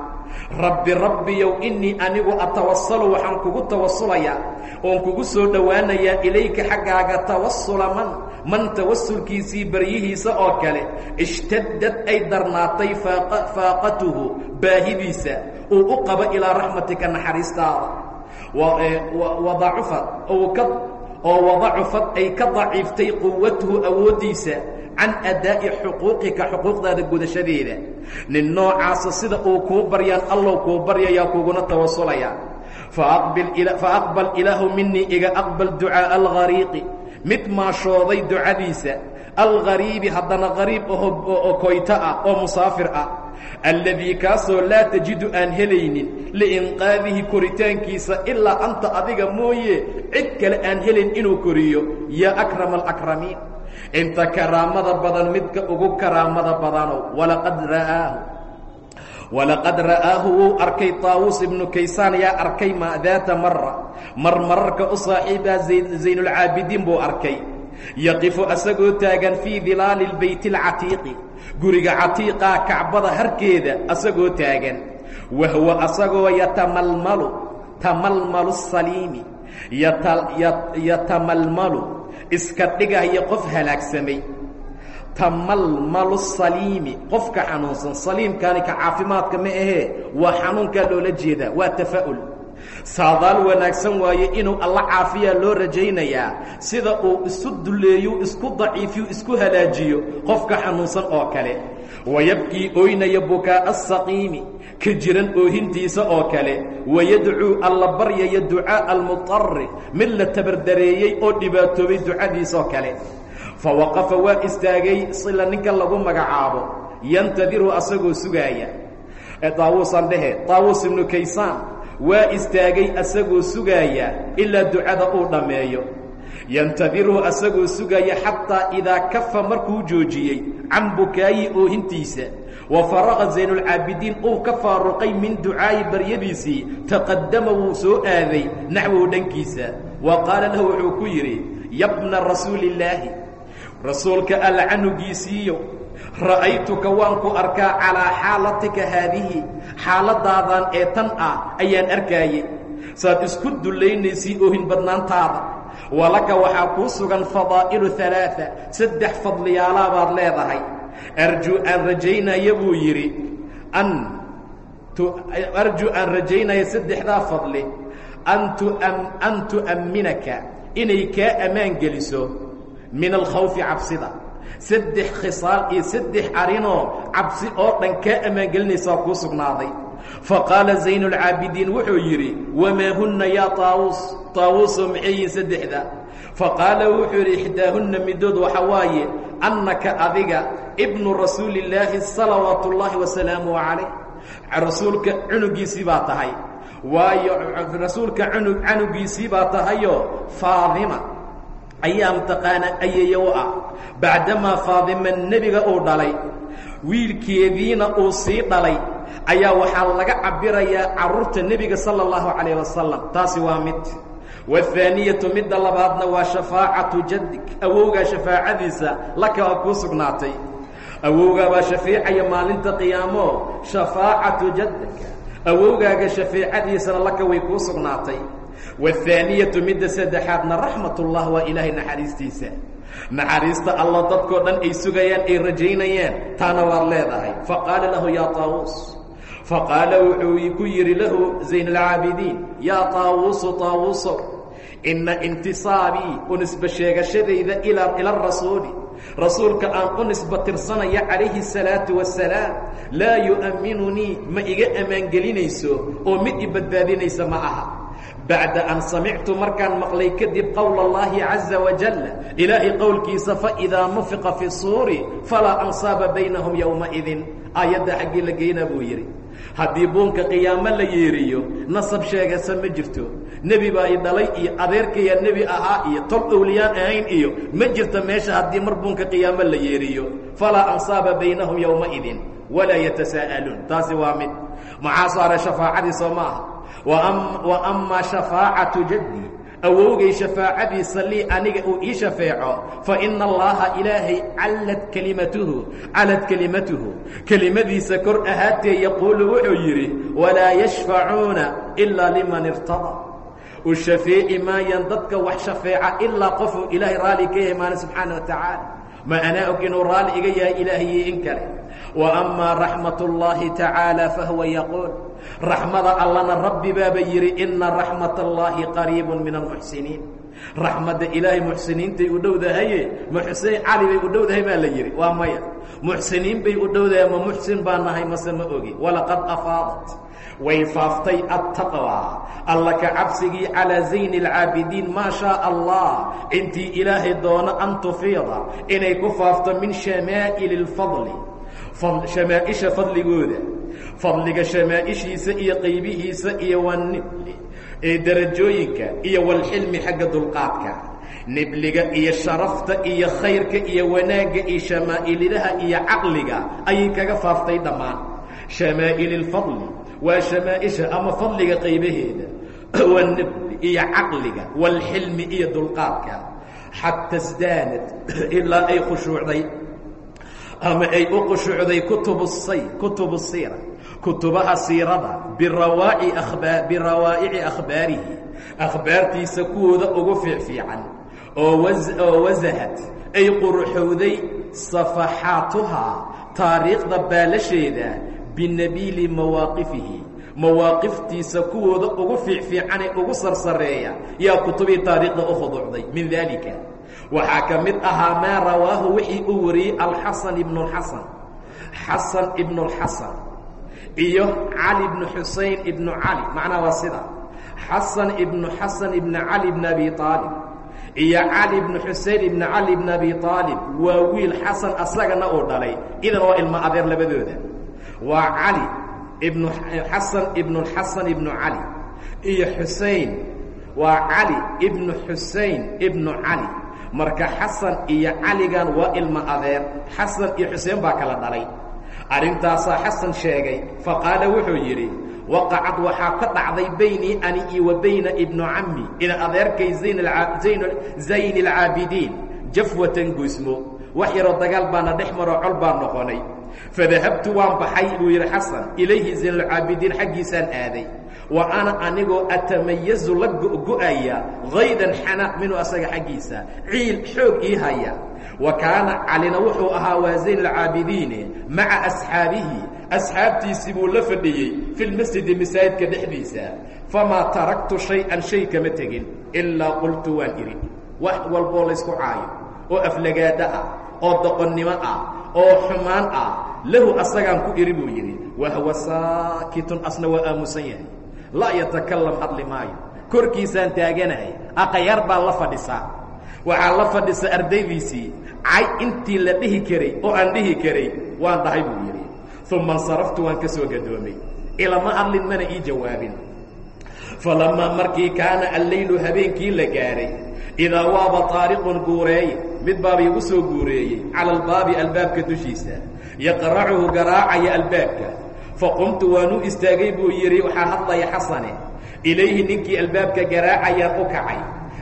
rabbi rabbiyow innii anigu atawasalu waxaan kugu tawasulayaa oon kugu soo dhowaanayaa ilayka xaggaaga tawasula man man tawasulkiisii baryihiisa oo kale ishtadad ay darnaatay faaqatuhu baahidiisa uu u qabo ilaa raxmatika naxariistaada. Wadacufad oo wadacufad ay ka daciiftay quwatuhu awooddiisa can adaa'i xuquuqika xuquuqdaada gudashadeeda. Nin noocaasa sida uu kuu baryaan allow kuu baryayaa kuguna tawasulaya fa aqbal ilaahu minii iga aqbal ducaa'a alghariiqi mid maashooday ducadiisa alghariibi haddana qariib oo koyto ah oo musaafir ah alladii kaasoo laa tajidu aan helaynin liinqaadihi koritaankiisa ilaa anta adiga mooye cid kale aan helayn inuu koriyo yaa akrama alakramiin. Inta karaamada badan midka ugu karaamada badanow walaqad ra'aahu walaqad ra'aahu wuu arkay taawuus ibnu kaysaan yaa arkay ma daata mara mar mararka u saaxiibaa zaynulcaabidiin buu arkay. Yaqifu asagoo taagan fii dilaali lbeyti alcatiiqi. Guriga catiiqaa kacbada harkeeda asagoo taagan. Wahwa asagoo yatamalmalu tamalmalu saliimi. Yatamalmalu. Iska dhigaya qof halaagsamay tamalmalu saliimi qofka xanuunsan saliimkaani ka caafimaadka ma ahee waa xanuunkaa loola jeedaa waa tafa'ul. Saadaal wanaagsan waaye inuu alla caafiyaa loo rajaynayaa sida uu isu duleeyu isku daciifiyu isku halaajiyo qofka xanuunsan oo kale. Wayabkii ooynaya bukaa'a asaqiimi ka jiran oohintiisa oo kale. Wayadcuu alla baryaya ducaa'a almutari mid la tabardareeyey oo dhibaatoobay ducadiisoo kale fa waqafa waa istaagay sila ninka lagu magacaabo. Yantadiru asagoo sugaaya daawuusan dhehe daawuus ibnu kaysaan waa istaagay asagoo sugaaya ilaa ducada uu dhammeeyo yantadiruhu asagoo sugaaya xataa idaa kafa markuu joojiyey can bukaayi oohintiisa. Wa faraqa zaynulcaabidiin uu ka faaruqay min ducaa'i baryadiisii taqaddama wuu soo aaday naxwow dhankiisa. Wa qaala lahu wuxuu ku yidhi yabna rasuulillaahi rasuulka alla canugiisiiyo ra'aytuka waan ku arkaa calaa xaalatika haadihi xaaladaadan ee tan ah ayaan arkaayey. Saad isku dullaynaysi oohin badnaantaada. Walaka waxaa kuu sugan fadaa'ilu alaaa saddex fadliyaalaa baad leedahay. Arjuu aan rajaynaya buu yidhi an arjuu aan rajaynaya saddexdaa fadli an tu'amminaka inay kaa ammaan geliso min alkhawfi cabsida saddex khisaal iyo saddex arinoo cabsi oo dhan kaa ammaangelinaysaa kuu sugnaaday faqaala zaynulcaabidiin wuxuu yidhi wamaa hunna yaa taawuus taawuusoo maxay yihiin saddexda faqaala wuxuu yidhi ixdaahunna midood waxa waaye annaka adiga ibnu rasuulillaahi salawaatu ullaahi wasalaamuh calayh rasuulka cunugiisii baa tahay waayo rasuulka cunug canugiisii baa tahayoo faadima ayaa mtaqaana ayeeya u ah. Bacdamaa faadima nebiga uu dhalay wiilkeediina uu sii dhalay ayaa waxaa laga cabirayaa carruurta nebiga sala allahu calayh wasalam taasi waa mid. Waathaaniyatu midda labaadna waa shafaacatu jaddig awowgaa shafaacadiisa laka waa kuu sugnaatay. Awowgaa baa shafeecaya maalinta qiyaamo shafaacatu jaddig awowgaaga shafeecadiisana laka way kuu sugnaatay waathaaniyatu midda saddexaadna raxmatullah waa ilaahay naxariistiisa. Naxariista alla dadkoo dhan ay sugayaan ay rajaynayaan taana waad leedahay. Faqaala lahu yaa taawuus faqaala wuxuu ku yidhi lahu zayn alcaabidiin yaa taawuusu taawuusow inna intisaabii u nisba sheegashadayda ila rasuuli. Rasuulka aan u nisba tirsanaya calayhi الsalaatu wasalaam laa yu'amminunii ma iga ammaangelinayso oo mid i badbaadinaysa ma aha bacda an samictu markaan maqlay kadib qowla اllahi caza wajal ilaahay qowlkiisa faidaa nufiqa fi suuri falaa ansaaba baynahum yowmaidin aayadda xaggii la geynaa buu yidhi haddii buunka qiyaamo la yeeriyo nasab sheegasa ma jirto nebi baa i dhalay iyo adeerkayaa nebi ahaa iyo tol owliyaan ahayn iyo ma jirto meesha haddii mar buunka qiyaamo la yeeriyo falaa ansaaba baynahum yowmaidin walaa yatasaa'aluun taasi waa mid maxaa saaray shafaacadii soo ma aha wa amaa shafaacatu jaddi. Awowgay shafaacadiisa lii aniga uu ii shafeeco fa ina allaha ilaahay callad kelimatuhu calad kelimatuhu kelimadiisa kor ahaatee yaquulu wuxuu yidhi walaa yashfacuuna ilaa liman irtada u shafeeci maayaan dadka wax shafeeca ilaa qofuu ilaahay raalli ka maali subxaana wa tacaala. Ma anaa og inuu raalli iga yahay ilaahayo in kale. Wa amaa raxmat اllahi tacaala fahuwa yaquul raxmada allana rabbi baaba yidhi ina raxmat اllahi qariibu min almuxsiniin raxmadda ilaahay muxsiniintay u dhowdahaye ma xuseen cali bay u dhowdahay baa la yidhi waa maya. Muxsiniin bay u dhowdahay ma muxsin baa nahay mase ma ogi. Walaqad afaadat way faaftay attaqwa. Alla ka cabsigii calaa zayni alcaabidiin maa shaa allah intii ilaahay doono an tufiida inay ku faafto min shamaa'ili اlfadli shamaaisha fadligooda fadliga shamaaishiisa iyo qaybihiisa iyo darajooyinka iyo walxilmi xagga dulqaadka nibliga iyo sharafta iyo khayrka iyo wanaagga iyo shamaa'ilidaha iyo caqliga ayay kaga faaftay dhammaan. Shamaa'il اlfadli waa shamaaisha ama fadliga qaybaheeda wanibli iyo caqliga walxilmi iyo dulqaadka. Xata sdaanad ilaa ay khushuucday ama ay u khushuucday kutubu siira kutubaha siirada birawaa'ici akhbaarihi akhbaartiisa kuwooda ugu fiicfiican oo wasahad ay quruxowday safaxaatuhaa taariikhda baalasheeda binabiili mawaaqifihi mawaaqiftiisa kuwooda ugu fiicfiicanee ugu sarsareeya yaa kutubii taariikhda u khuduucday min daalika waxaa ka mid ahaa maa rawaahu wixii uu wariyey alxasan ibnu اlxasan xasan ibnu اlxasan iyo cali ibnu xusein ibnu cali macnaha waa sida. Xasan ibnu xasan ibnu cali bn abi aalib iyo cali ibnu xusein ibnu cali bn abi aalib waa wiil xasan asagana uu dhalay idan waa ilmo adeer labadooda. Waa cali ibnu xasan ibnu xasan ibnu cali iyo xusein waa cali ibnu xusein ibnu cali. Marka xasan iyo caligan waa ilmo adeer xasan iyo xuseen baa kala dhalay arrintaasaa xasan sheegay faqaala wuxuu yidhi waqacad waxaa ka dhacday baynii ani iyo wa bayna ibnu cammi ina adeerkay zayn alcaabidiin jafwatan guysmo wax yaroo dagaal baana dhex maroo col baan noqonay. Fadahabtu waan baxay buu yidhi xasan ilayhi zaynalcaabidiin xaggiisaan aaday. Wa ana anigoo atamayazu la go'aya haydan xanaaq minhu asaga xaggiisa. Ciil xoog ii haya wa kaana calina wuxuu ahaa waa zayn alcaabidiine maca asxaabihi. Asxaabtiisii buu la fadhiyey fi lmasjidi masaajidka dhexdiisa. Famaa taraktu shay-an shay kama tegin ilaa qultu waan idhi. Wax walboo laysku caayo oo aflagaado ah oo doqonnimo ah oo xumaan ah lahu asagaan ku idhi buu yidhi. Wahwa saakitun asna waa aamusan yahay. Laa yatakalam hadli maayo. Korkiisaan taaganahay aqayaar baan la fadhisaa waxaa la fadhisa ardaydiisii cay intii la dhihi karay oo aan dhihi karay waan dhahay buu yidhi. Uma insaraftu waan ka soo gadoomay. Ilama hadlin mana ii jawaabin. Falamaa markii kaana alleylu habeenkii la gaahay idaa waaba taariqun guureeye mid baaba igu soo guureeyey cala albaabi albaabka dushiisa yaqracuhu garaacaya albaabka. Faqumtu waan u istaagay buu yidhi. Waxaa hadlaya xasane ilayhi ninkii albaabka garaacayaan u kacay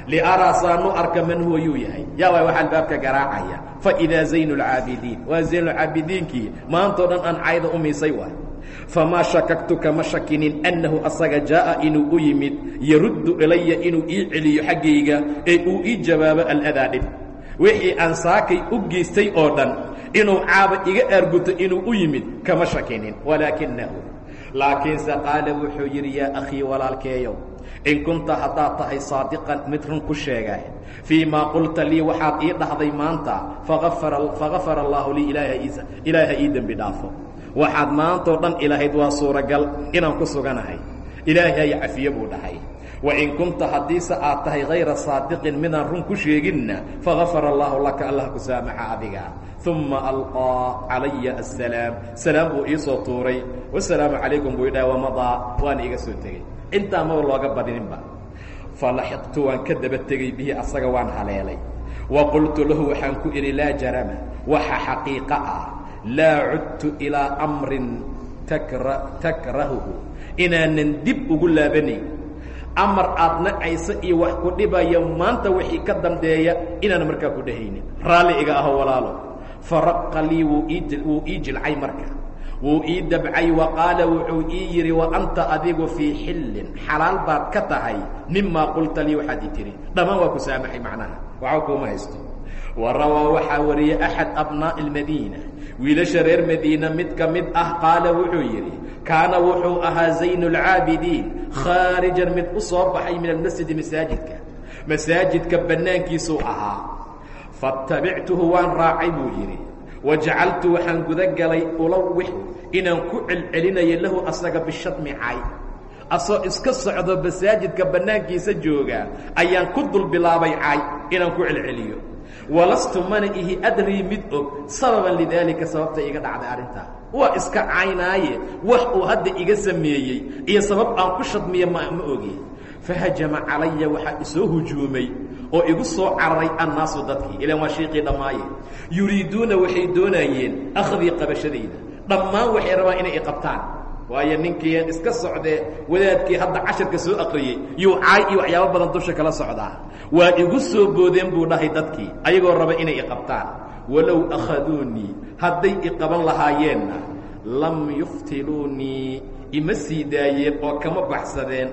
liaraa saanu arka man huwa yuu yahay. Yaa waay waxa albaabka garaacaya. Faidaa zayn اlcaabidiin waa zaynulcaabidiinkii maantao dhan aan cayda u miisay waay. Famaa shakaktu kama shakinin annahu asaga jaa'a inuu u yimid. Yaruddu ilaya inuu ii celiyo xaggayga ee uu ii jawaabo aladaa dhib wixii aan saakay u geystay oo dhan inuu caaba iga aarguto inuu u yimid kama shakinin. Walaakinahu laakiinse qaala wuxuu yidhi yaa akhii walaalkeeyow in kunta haddaad tahay saadiqan mid run ku sheegay. Fii maa qulta lii waxaad ii dhahday maanta fagafara allaahu lii ilaaha ii dembi dhaafo. Waxaad maantao dhan ilahayd waa suuragal inaan ku suganahay. Ilaahay ay cafiye buu dhahay wain kunta haddiise aad tahay hayra saadiqin midaan run ku sheeginna fagafara allaahu laka allah ku saamaxa adiga. Uma alqaa calaya asalaam salaam buu iisoo tuuray. Wasalaamu calaykum buu idhaha wamadaa waana iga soo tegey. Intaa maba looga badininba falaxiqtu waan ka daba tegey bihi asaga waan haleelay. Wa qultu lahu waxaan ku idhi laa jarama waxa xaqiiqa ah. Laa cudtu ilaa amrin takra takrahuhu inaanan dib ugu laabanayn amar aad nacaysa iyo wax ku dhibaya maanta wixii ka dambeeya inaanan markaa ku dhehaynin raalli iga aho walaalo. Faraqa lii wuu ii wuu ii jilcay marka wuu ii dabcay wa qaala wuxuu ii yidhi wa anta adigu fii xillin. Xalaal baad ka tahay mimaa qulta lii waxaad i tihi dhammaan waa ku saamaxay macnaha. Waxba kuuma haysto wa rawaa waxaa wariyey axad abnaa'i almadiina wiilasha reer madiina mid ka mid ah qaala wuxuu yidhi kaana wuxuu ahaa zaynu alcaabidiin khaarijan mid u soo baxay min almasjidi masaajidka. Masaajidka bannaankiisuu ahaa. Fatabictuhu waan raacay buu yidhi. Wajacaltu waxaan guda galay ulawix inaan ku celcelinayo lahu asaga bishadmi cay asoo iska socdo masaajidka bannaankiisa jooga ayaan ku dul bilaabay cay inaan ku celceliyo walastu mana ihi adrii mid og sababan lidaalika sababta iga dhacday arrintaa waa iska caynaaye wax uu hadda iga sameeyey iyo sabab aan ku shadmiya ma ma ogi. Fahajama calaya waxaa isoo hujuumay oo igu soo cararay annaasu dadkii ilaan waa shiiqii dhammaaye. Yuriiduuna waxay doonayeen akhdii qabashadayda dhammaan waxay rabaan inay iqabtaan waayo ninkii iska socdee wadaadkii hadda casharka soo akriyey yuu caay iyo waxyaabo badan dusha kala socdaa. Waa igu soo boodeen buu dhahay dadkii ayagoo raba inay iqabtaan. Walow akhaduunii hadday iqaban lahaayeenna lam yuftiluunii ima sii daayeen oo kama baxsadeen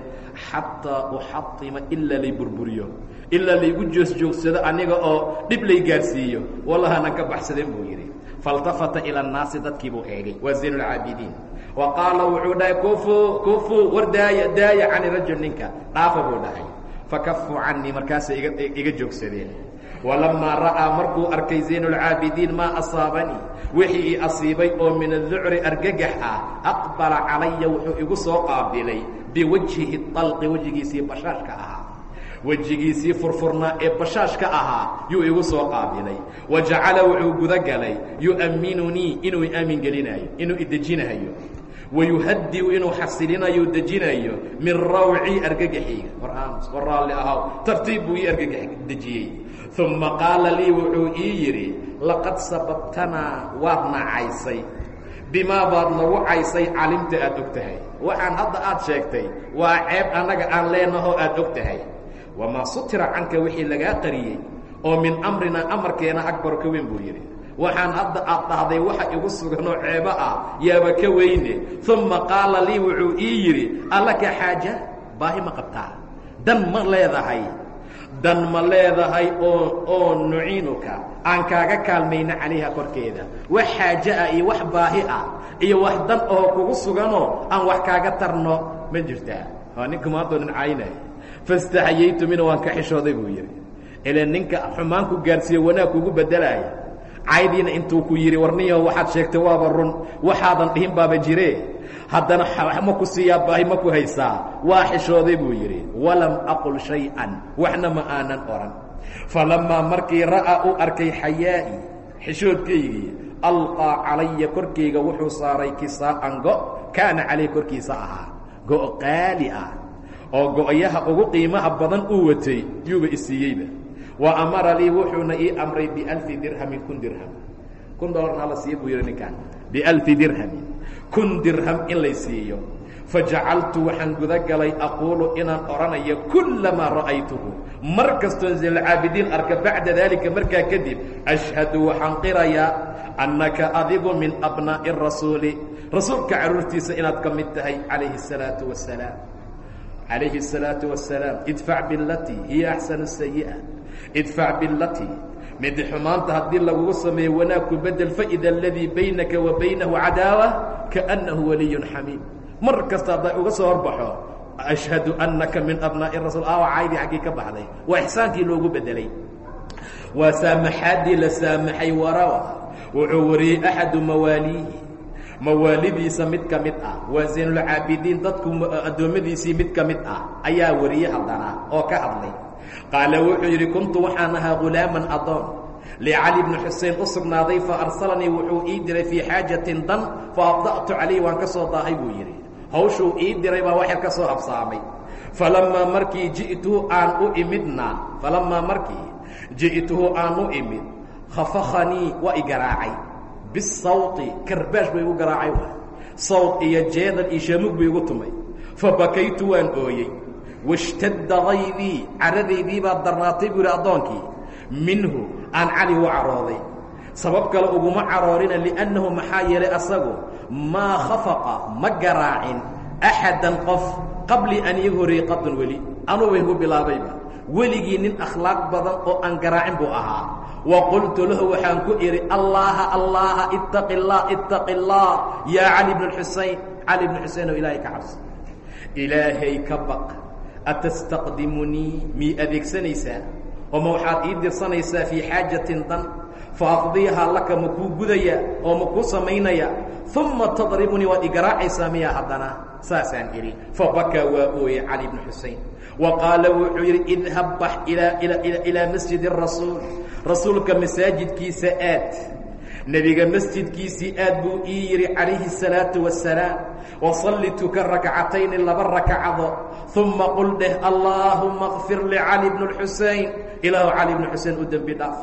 xataa uxatima ilaa lay burburiyo ilaa laygu joosjoogsado aniga oo dhib lay gaarsiiyo walahanan ka baxsadeen buu yidhi. Faltafata ila annaasi dadkii buu eegay. Waa zayn اlcaabidiin wa qaala wuxuu dhahay kufu kufu war daaya daaya cani rajul ninka. Dhaafa buu dhahay. Fakafuu canii markaasay iga joogsadeen. Walamaa ra'aa markuu arkay zayn اlcaabidiin maa asaabanii? Wixii i asiibay oo min aducri argagax ah aqbala calaya wuxuu igu soo qaabilay biwajhihi طalqi wejigiisii bashaashka ahaa. Wejigiisii furfurnaa ee bashaashka ahaa yuu igu soo qaabilay. Wa wuxuu guda galay yu'amminunii inuu aamin gelinayo inuu idejinayo wayuhadiu inuu xasilinayo dejinayo min rawcii argagaxayga war raalli ahaw tartiib buu ii argagax dejiyey uma qaala lii wuxuu ii yidhi laqad sababtanaa waad nacaysay bimaa baad nagu caysay calimta aad og tahay waxaan hadda aad sheegtay waa ceeb annaga aan leenahoo aad og tahay wamaa sutira canka wixii lagaa qariyey oo min amrinaa amarkeena akbaru ka weyn buu yidhi waxaan hadda aad dhahday waxa igu suganoo ceebo ah yaaba ka weyne. Uma qaala lii wuxuu ii yidhi allaka xaaja? Baahi ma qabtaa. Dan ma leedahay. Dan ma leedahay oo oo nuciinuka. Aan kaaga kaalmayna calayha korkeeda. Wax xaaje ah iyo wax baahi ah iyo wax dan oo kugu suganoo aan wax kaaga tarno ma jirtaa waa ninka maantoo nin caynay fastaxayaytu mina waan ka xishooday buu yidhi. Ilan ninka xumaan ku gaarsiiye wanaag kugu bedelaaya caydiina intuu ku yidhi warniyo waxaad sheegtay waaba run waxaadan dhihin baaba jire. Haddana ma ku siiyaa ma ku haysaa. Waa xishooday buu yidhi walam aqul shay-an waxna ma aanan oran. Falamaa markii ra'aa uu arkay xayaa'i xishoodkaygii alqaa calaya korkayga wuxuu saaray kisaa'an go kaana calayh korkiisa ahaa go' qaali ah oo go-yaha ugu qiimaha badan uu watay yuuba isiiyeyba wa amara lii wuxuuna ii amray bialfi dirhamin kun dirham kun dolarna la siiya buu yidhi ninkaan bialfi dirhamin kun dirham in lay siiyo fajacaltu waxaan guda galay aquulu inaan odhanayo kullamaa ra'aytuhu mar kastoon zaynalcaabidiin arka bacda daalika markaa kadib ashhadu waxaan qirayaa annaka adigu min abnaa'i rasuuli rasuulka carruurtiisa inaad ka mid tahay calayhi الsalaatu wasalaam calayhi الsalaatu wasalaam idfac bilatii hiya axsanu sayi'a idfac bilatii mid xumaanta haddii lagugu sameeyo wanaagku bedel faida aladii baynaka wa baynahu cadaawa kaأnnahu waliyun xamiim. Mar kasta hadday uga soo horbaxo ashhadu annaka min abnaa'i rasuul awa caydii xaggii ka baxday waa ixsaankii loogu bedelay. Waa saamaxaaddii la saamaxay warawa wuxuu wariyey axadu mawaaliihi mawaalidiisa mid ka mid ah waa zaynulcaabidiin dadku addoommadiisii mid ka mid ah ayaa wariyey haddana oo ka hadlay qaala wuxuu yidhi kuntu waxaan ahaa hulaaman adoon licali bni xusein u sugnaaday fa arsalanii wuxuu ii diray fii xaajatin dan fa abda'tu calayh waan ka soo daahay buu yidhi. Hawshuu ii diray baa waxyar ka soo habsaamay. Falamaa markii ji'tuhu aan u imidna falamaa markii ji'tuhu aan u imid khafakanii waa i garaacay. Bisawti karbaash bay igu garaacay sawt iyo jeedal iyo shaamug bay igu tumay. Fabakaytu waan ooyey washtadda daydii caradaydii baa darnaatay buu yidhi addoonkii minhu aan cali u carooday sabab kale uguma caroorina li'annahu maxaa yeelay asagu maa khafaqa ma garaacin axadan qof qablii an iyagu horreeyey weli anuuba igu bilaabayba weligii nin akhlaaq badan oo aan garaacin buu ahaa wa qultu lahu waxaan ku idhi allaha allaha ittaqi اllah ittaqi اllah yaa cali bn xusein cali bn xusein oo ilaahay ka cabso ilaahay ka baq atastaqdimunii mii adeegsanaysaa? Oo ma waxaad ii dirsanaysaa fii xaajatin dan faaqdiihaa laka ma kuu gudaya oo ma kuu samaynaya. Uma tadribunii waad igaraacaysaa miyaa haddana? Saasaan idhi. Fabakaa waa ooye cali bnu xusein wa qaala wuxuu yidhi idhab bax ilaa masjidi rasuul. Rasuulka masaajidkiisa aad nebiga masjidkiisii aad buu ii yidhi calayhi الsalaaةu wasalaam wasalli tuka rakcatayni laba rakcado uma qul dheh allaahuma kfir licali bn اxusein ilaahu cali bn xusein u dembi dhaaf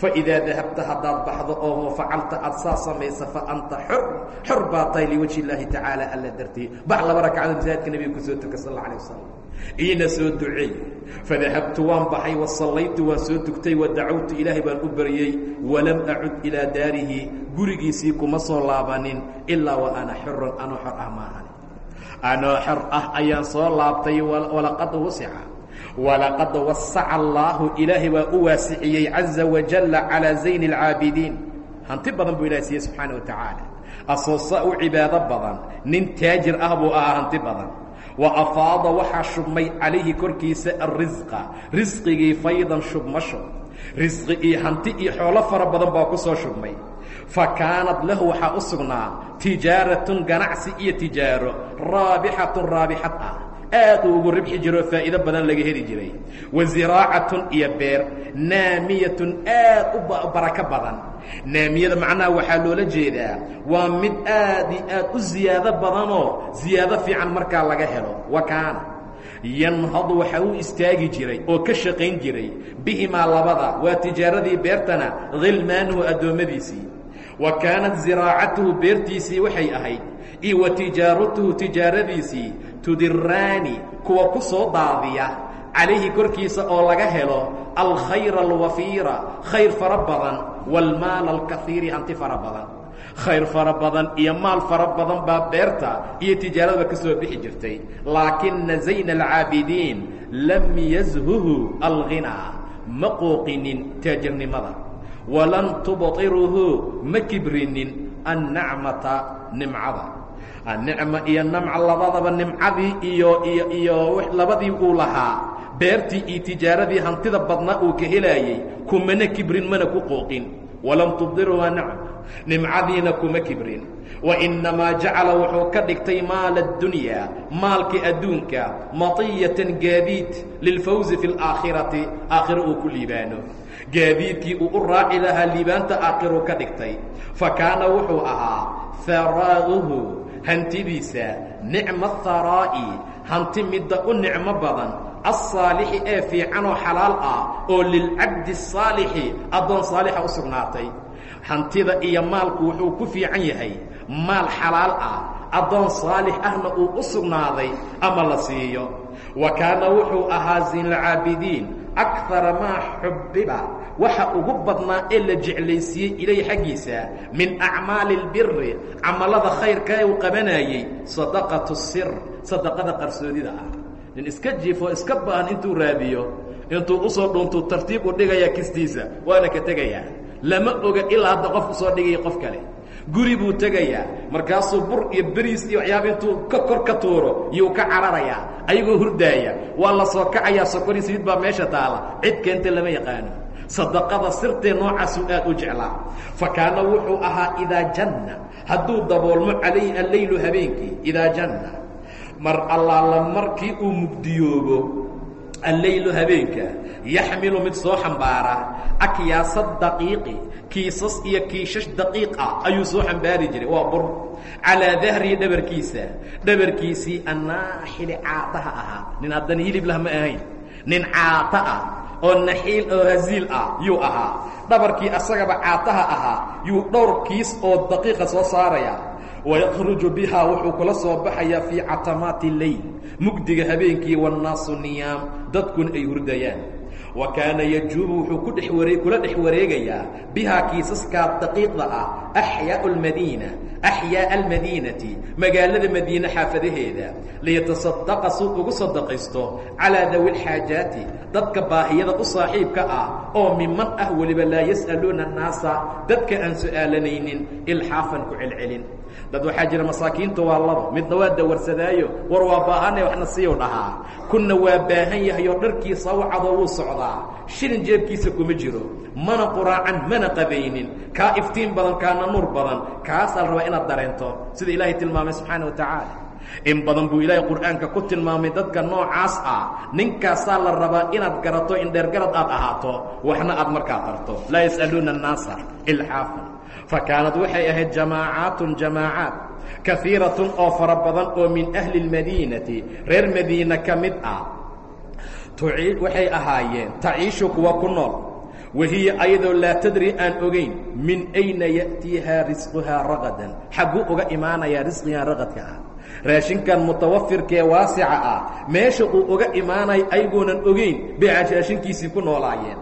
faidaa dahabta haddaad baxdo oo facalta aad saa samaysa fa anta xor xor baa tahay liwajhi illaahi tacaala alla dartii bax laba ragcado masaajidka nebiga kusoo tuka sal alla alay wasalam iina soo duceey fadahabtu waan baxay wa sallaytu waan soo tugtay wa dacawtu ilaahay baan u baryey walam acud ilaa daarihi gurigiisii kuma soo laabanin ilaa wa ana xorun anoo xor ah maahan anoo xor ah ayaan soo laabtay walaqad wasica walaqad wasaca allaahu ilaahay waa u waasiciyey caza wajalla calaa zayni alcaabidiin hanti badan buu ilahay siiyey subxaana wa tacaala. Asoosa u cibaado badan nin taajir ah buu ahaa hanti badan wa afaada waxaa shubmay calayhi korkiisa alrisqa risqigii faydan shubmasho risqi iyo hanti iyo xoolo fara badan baa ku soo shubmay. Fa kaanad lahu waxaa u sugnaa tijaaratun ganacsi iyo tijaaro raabixatun raabixad ah aad uu ugu ribxi jiro oo faa'iido badan laga heli jiray. Wa ziraacatun iyo beer naamiyatun aad u barako badan. Naamiyada macnaha waxaa loola jeedaa waa mid aad iyo aad u ziyaado badanoo ziyaado fiican markaa laga helo. Wa kaana yanhadu waxa uu istaagi jiray oo ka shaqayn jiray bihimaa labada waa tijaaradii beertana khilmaanuhu addoommadiisii. Wa kaanat ziraacatuhu beertiisii waxay ahayd iyo wa tijaaratuhu tijaaradiisii tudiraani kuwa ku soo daadiya. Calayhi korkiisa oo laga helo alkhayra alwafiira khayr fara badan waalmaala alkaiiri hanti fara badan. Khayr fara badan iyo maal fara badan baa beerta iyo tijaaradaba ka soo bixi jirtay. Laakina zayna alcaabidiin lam yazhuhu alghinaa ma qooqinin taajirnimada walan tubtiruhu ma kibrinin annacmata nimcada annicma iyo namca labadaba nimcadii iyo iyo iyo labadii uu lahaa beertii iyo tijaaradii hantida badnaa uu ka helaayey kumana kibrin mana ku qooqin walam tubdiru waa nicma. Nimcadiina kuma kibrin. Wainnamaa jacala wuxuu ka dhigtay maala اdunyaa maalkii adduunka matiyatan gaadiid lilfawzi fi اlaakhirati aakhiro uu ku liibaano. Gaadiidkii uu u raaci lahaa liibaanta aakhiruu ka dhigtay. Fa kaana wuxuu ahaa haraa'uhu hantidiisa nicma haraa'i hanti midda u nicmo badan alsaalixi ee fiicanoo xalaal ah oo lilcabdi الsaalixi addoon saalixa u sugnaatay. Hantida iyo maalku wuxuu ku fiican yahay maal xalaal ah addoon saalix ahna uu u sugnaaday ama la siiyo. Wa kaana wuxuu ahaa zinalcaabidiin akara maa xubbiba waxa ugu badnaa ee la jeclaysiiyey ilay xaggiisa min acmaali اlbiri camallada khayrka ee uu qabanayey sadaqatu sir sadaqada qarsoodida ah nin iska jiifo iska baahan intuu raadiyo intuu u soo dhuntuu tartiib u dhigaya kistiisa waana ka tegayaa lama oga ilaa hadda qof u soo dhigaya qof kale guri buu tegayaa. Markaasuu bur iyo beriis iyo waxyaaba intuu ka kor ka tuuro iyuu ka cararayaa ayagoo hurdaaya. Waa la soo kacayaa sokori saliid baa meesha taala. Cid keenta lama yaqaano. Sadaqada sirtee noocaasuu aad u jeclaa. Fa kaana wuxuu ahaa idaa janna. Hadduu daboolmo calayhi alleylu habeenkii idaa janna. Mar allaala markii uu mugdiyoobo alleylu habeenka yaxmilu mid soo xambaara akyaasa daqiiqi kiisas iyo kiishash daqiiq ah ayuu soo xambaari jiray waa bur. Calaa dahrihi dhabarkiisa dhabarkiisii annaaxili caataha ahaa. Nin haddana hilib lah ma ahayn. Nin caata ah oo naxiil oo hasiil ah yuu ahaa. Dhabarkii asagaba caataha ahaa yuu dhowr kiis oo daqiiqa soo saaraya. Wayakruju bihaa wuxuu kula soo baxayaa fii catamaati leyl mugdiga habeenkii wannaasu niyaam dadkuna ay hurdayaan. Wa kaana yajuubu wuxuu ku dhex kula dhex wareegayaa bihaa kiisaskaa daqiiqda ah axyaau almadiina axyaaa almadiinati magaalada madiine xaafadaheeda liyatasaddaqa suu ugu sadaqaysto calaa dawi lxaajaati dadka baahiyada u saaxiibka ah oo miman ah weliba laa yas'aluuna annaasa dadka aan su'aalanaynin ilxaafan ku celcelin dad waxaa jira masaakiintu waa labo midna waa dawarsadaayo war waa baahane waxna siiyu dhahaa. Kunna waa baahan yahay dharkiisa wacadoo wuu socdaa. Shilin jeebkiisa kuma jiro. Mana quraacan mana qabaynin. Kaa iftiin badan kaana nuur badan. Kaasaa la rabaa inaad dareento. Sida ilaahay tilmaamay subxaana wa tacaala. In badan buu ilaahay qur'aanka ku tilmaamay dadka noocaas ah. Ninkaasaa la rabaa inaad garato in dheergarad aad ahaato. Waxna aad markaa tarto laa yas'aluuna annaasa ilxaafan fakaanad waxay ahayd jamaacaatun jamaacaat kaiiratun oo fara badan oo min ahli اlmadiinati reer madiina ka mid ah waxay ahaayeen taciishu kuwa ku nool wahiya ayadoo laa tadri aan ogayn min ayna ya'tiihaa risquhaa ragadan xagguu uga imaanayaa risqigan ragadka ah raashinkan mutawafirkaee waasica ah meesha uu uga imaanay ayagoonan ogeyn bay raashinkiisii ku noolaayeen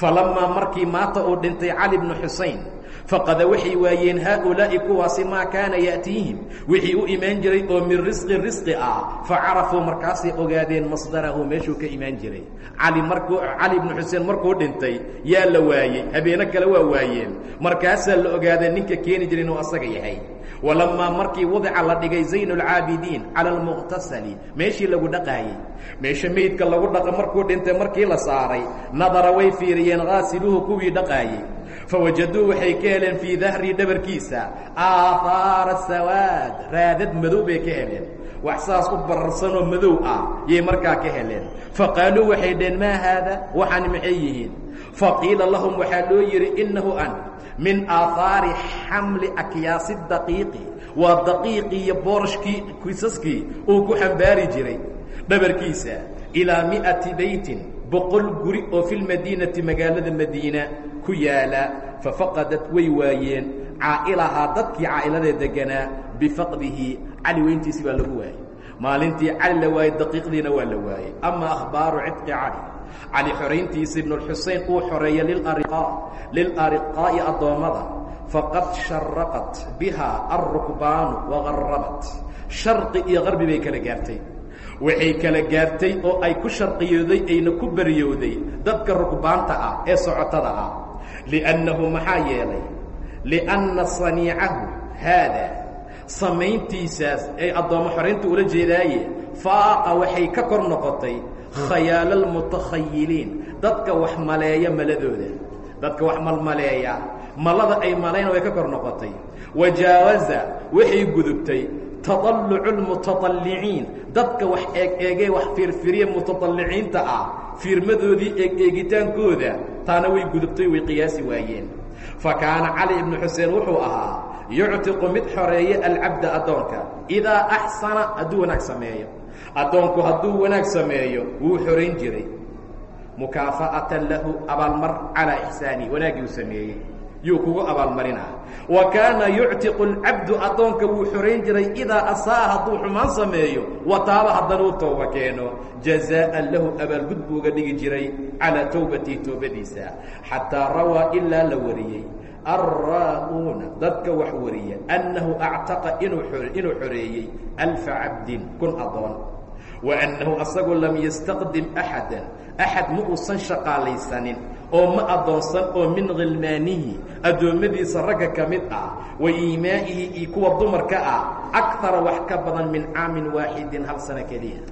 falamaa markii maata uu dhintay cali bnu xusayn faqada waxay waayeen haaulaa'i kuwaasi maa kaana ya'tiihim wixii u imaan jiray oo min risqi risqi ah fa carafuu markaasay ogaadeen masdarahu meeshuu ka imaan jiray. Cali markuu cali ibnu xuseen markuu dhintay yaa la waayey habeeno kale waa waayeen. Markaasaa la ogaaday ninka keeni jira inuu asaga yahay. Walamaa markii wadica la dhigay zayn اlcaabidiin cala almuqtasali meeshii lagu dhaqaayey. Meesha meydka lagu dhaqa markuu dhintay markii la saaray nadara way fiiriyeen haasiluhu kuwii dhaqaayey fawajaduu waxay ka heleen fii dahrii dhabarkiisa aahaara sawaad raadad madow bay ka heleen wax saas u bararsanoo madow ah yay markaa ka heleen faqaaluu waxay dhaheen maa haada waxaan maxay yihiin faqiila lahum waxaa loo yidhi innahu an min aahaari xamli akyaasi daqiiqi waa daqiiqii iyo boorashkii kisaskii uu ku xambaari jiray dhabarkiisa ilaa mi'ati beytin boqol guri oo fi lmadiinati magaalada madiina ku yaalla fafaqadat way waayeen caa'ilahaa dadkii caa'iladee deganaa bifaqdihi cali weyntiisii baa lagu waayey. Maalintii cali la waayey daqiiqdiina waa la waayey. Ama akhbaaru cidqi cali. Cali xorayntiisa ibnuxusein uu xoreeya lilariqaa'i addoommada. Faqad sharaqat bihaa alrukbaanu wagarabat sharqi iyo qarbi bay kala gaartay. Waxay kala gaartay oo ay ku sharqiyooday ayna ku baryooday dadka rukbaanta ah ee socotada ah liannahu maxaa yeelay lianna saniicahu haada samayntiisaas ay addoommo xoraynta ula jeedaaye faaqa waxay ka kor noqotay khayaala almutakhayiliin dadka wax maleeya maladooda dadka wax malmaleeya malada ay malayna way ka kor noqotay wajaawaza waxay gudubtay tadallucu lmutaطalliciin dadka wax eeg eegee wax fiirfiriya mutaطalliciinta ah fiirmadoodii eeg eegitaankooda taana way gudubtay way qiyaasi waayeen. Fa kaana cali ibnu xuseen wuxuu ahaa yuctiqu mid xoreeya alcabda addoonka idaa axsana hadduu wanaag sameeyo. Addoonku hadduu wanaag sameeyo wuu xorayn jiray. Mukaafa'atan lahu abaalmar calaa ixsaanihi wanaaggii uu sameeyey yuu kugu abaalmarinaa wa kaana yuctiqu alcabdu addoonka wuu xorayn jiray idaa asa'a hadduu xumaan sameeyo wa taaba haddana u tooba keeno. Jazaa'an lahu abaalgud buu uga dhigi jiray calaa towbatihi toobadiisa xataa rawaa ilaa la wariyey. Alraa'uuna dadka wax wariya annahu actaqa inuu xoreeyey alfa cabdin kun addoon. Wa annahu asagu lam yastaqdim axadan axad ma uusan shaqaalaysanin oo ma addoonsan oo min khilmaanihi addoommadiisa ragga ka mid ah wa iimaa'ihi iyo kuwa dumarka ah akara wax ka badan min caamin waaxidin hal sano keliya.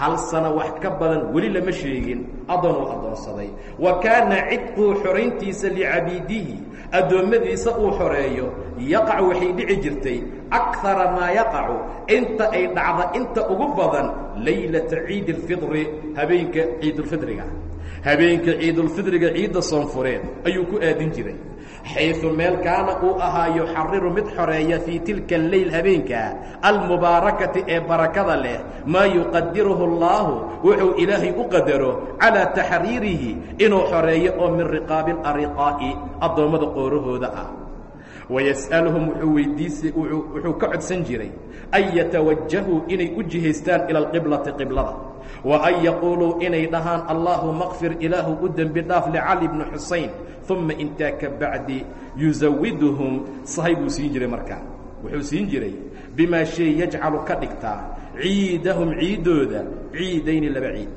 Hal sano wax ka badan weli lama sheegin addoon uu addoonsaday wa kaana cidquhu xorayntiisa licabiidihi addoommadiisa uu xoreeyo yaqacu waxay dhici jirtay akara maa yaqacu inta ay dhacda inta ugu badan laylata ciidi alfidri habeenka ciidulfidriga habeenka ciidulfidriga ciidda soonfureed ayuu ku aadin jiray xayثu meel kaana uu ahaa yuxariru mid xoreeya fii tilka اleyl habeenka almubaarakati ee barakada leh maa yuqadiruhu اllaahu wuxuu ilaahay u qadaro calىa taxriirihi inuu xoreeyo oo min riqaabi ariqaa'i addoommada qoorahooda ah wayas'aluhum wuxuu weydiisa wuxuu ka codsan jiray an yatawajahuu inay u jihaystaan ila alqiblati qiblada wa an yaquuluu inay dhahaan allaahuma kfir ilaahu u dembi dhaaf licali bni xusayn uma intaa ka bacdi yusawiduhum sahay buu siin jiray markaa wuxuu siin jiray bimaa shay yajcalu ka dhigtaa ciidahum ciiddooda ciidayni laba ciid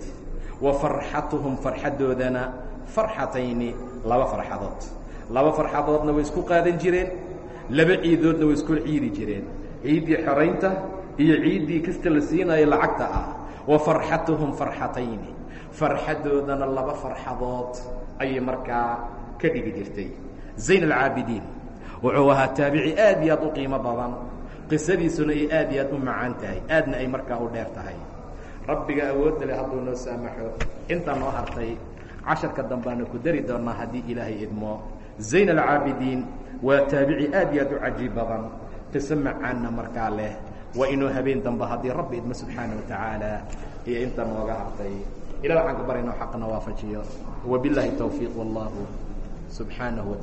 wa farxatuhum farxaddoodana farxatayni laba farxadood. Laba farxadoodna way isku qaadan jireen laba ciidoodna way isku ciidi jireen. Ciiddii xoraynta iyo ciiddii kasta la siinayo lacagta ah wa farxatuhum farxatayni. Farxaddoodana laba farxadood ayay markaa ka dhigi jirtay. Zayn alcaabidiin wuxuu ahaa taabici aad iyo aad u qiimo badan. Qisadiisuna ay aad iyo aad u macaan tahay aadna ay markaa u dheer tahay. Rabbiga awoodda leh hadduu noo saamaxo intaa noo hartay casharka dambaana ku dari doonnaa haddii ilaahay idmo. Zayn alcaabidiin waa taabici aad iyo aad u cajiib badan. Qiso macaanna markaa leh waa inuu habeen dambe haddii rabbi idmo subxaana wa tacaala iyo inta nooga hartay. Ilah waxaan ka baraynao xaqna waafajiyo. Wabilaahi towfiiq wallahu subxaanahu wa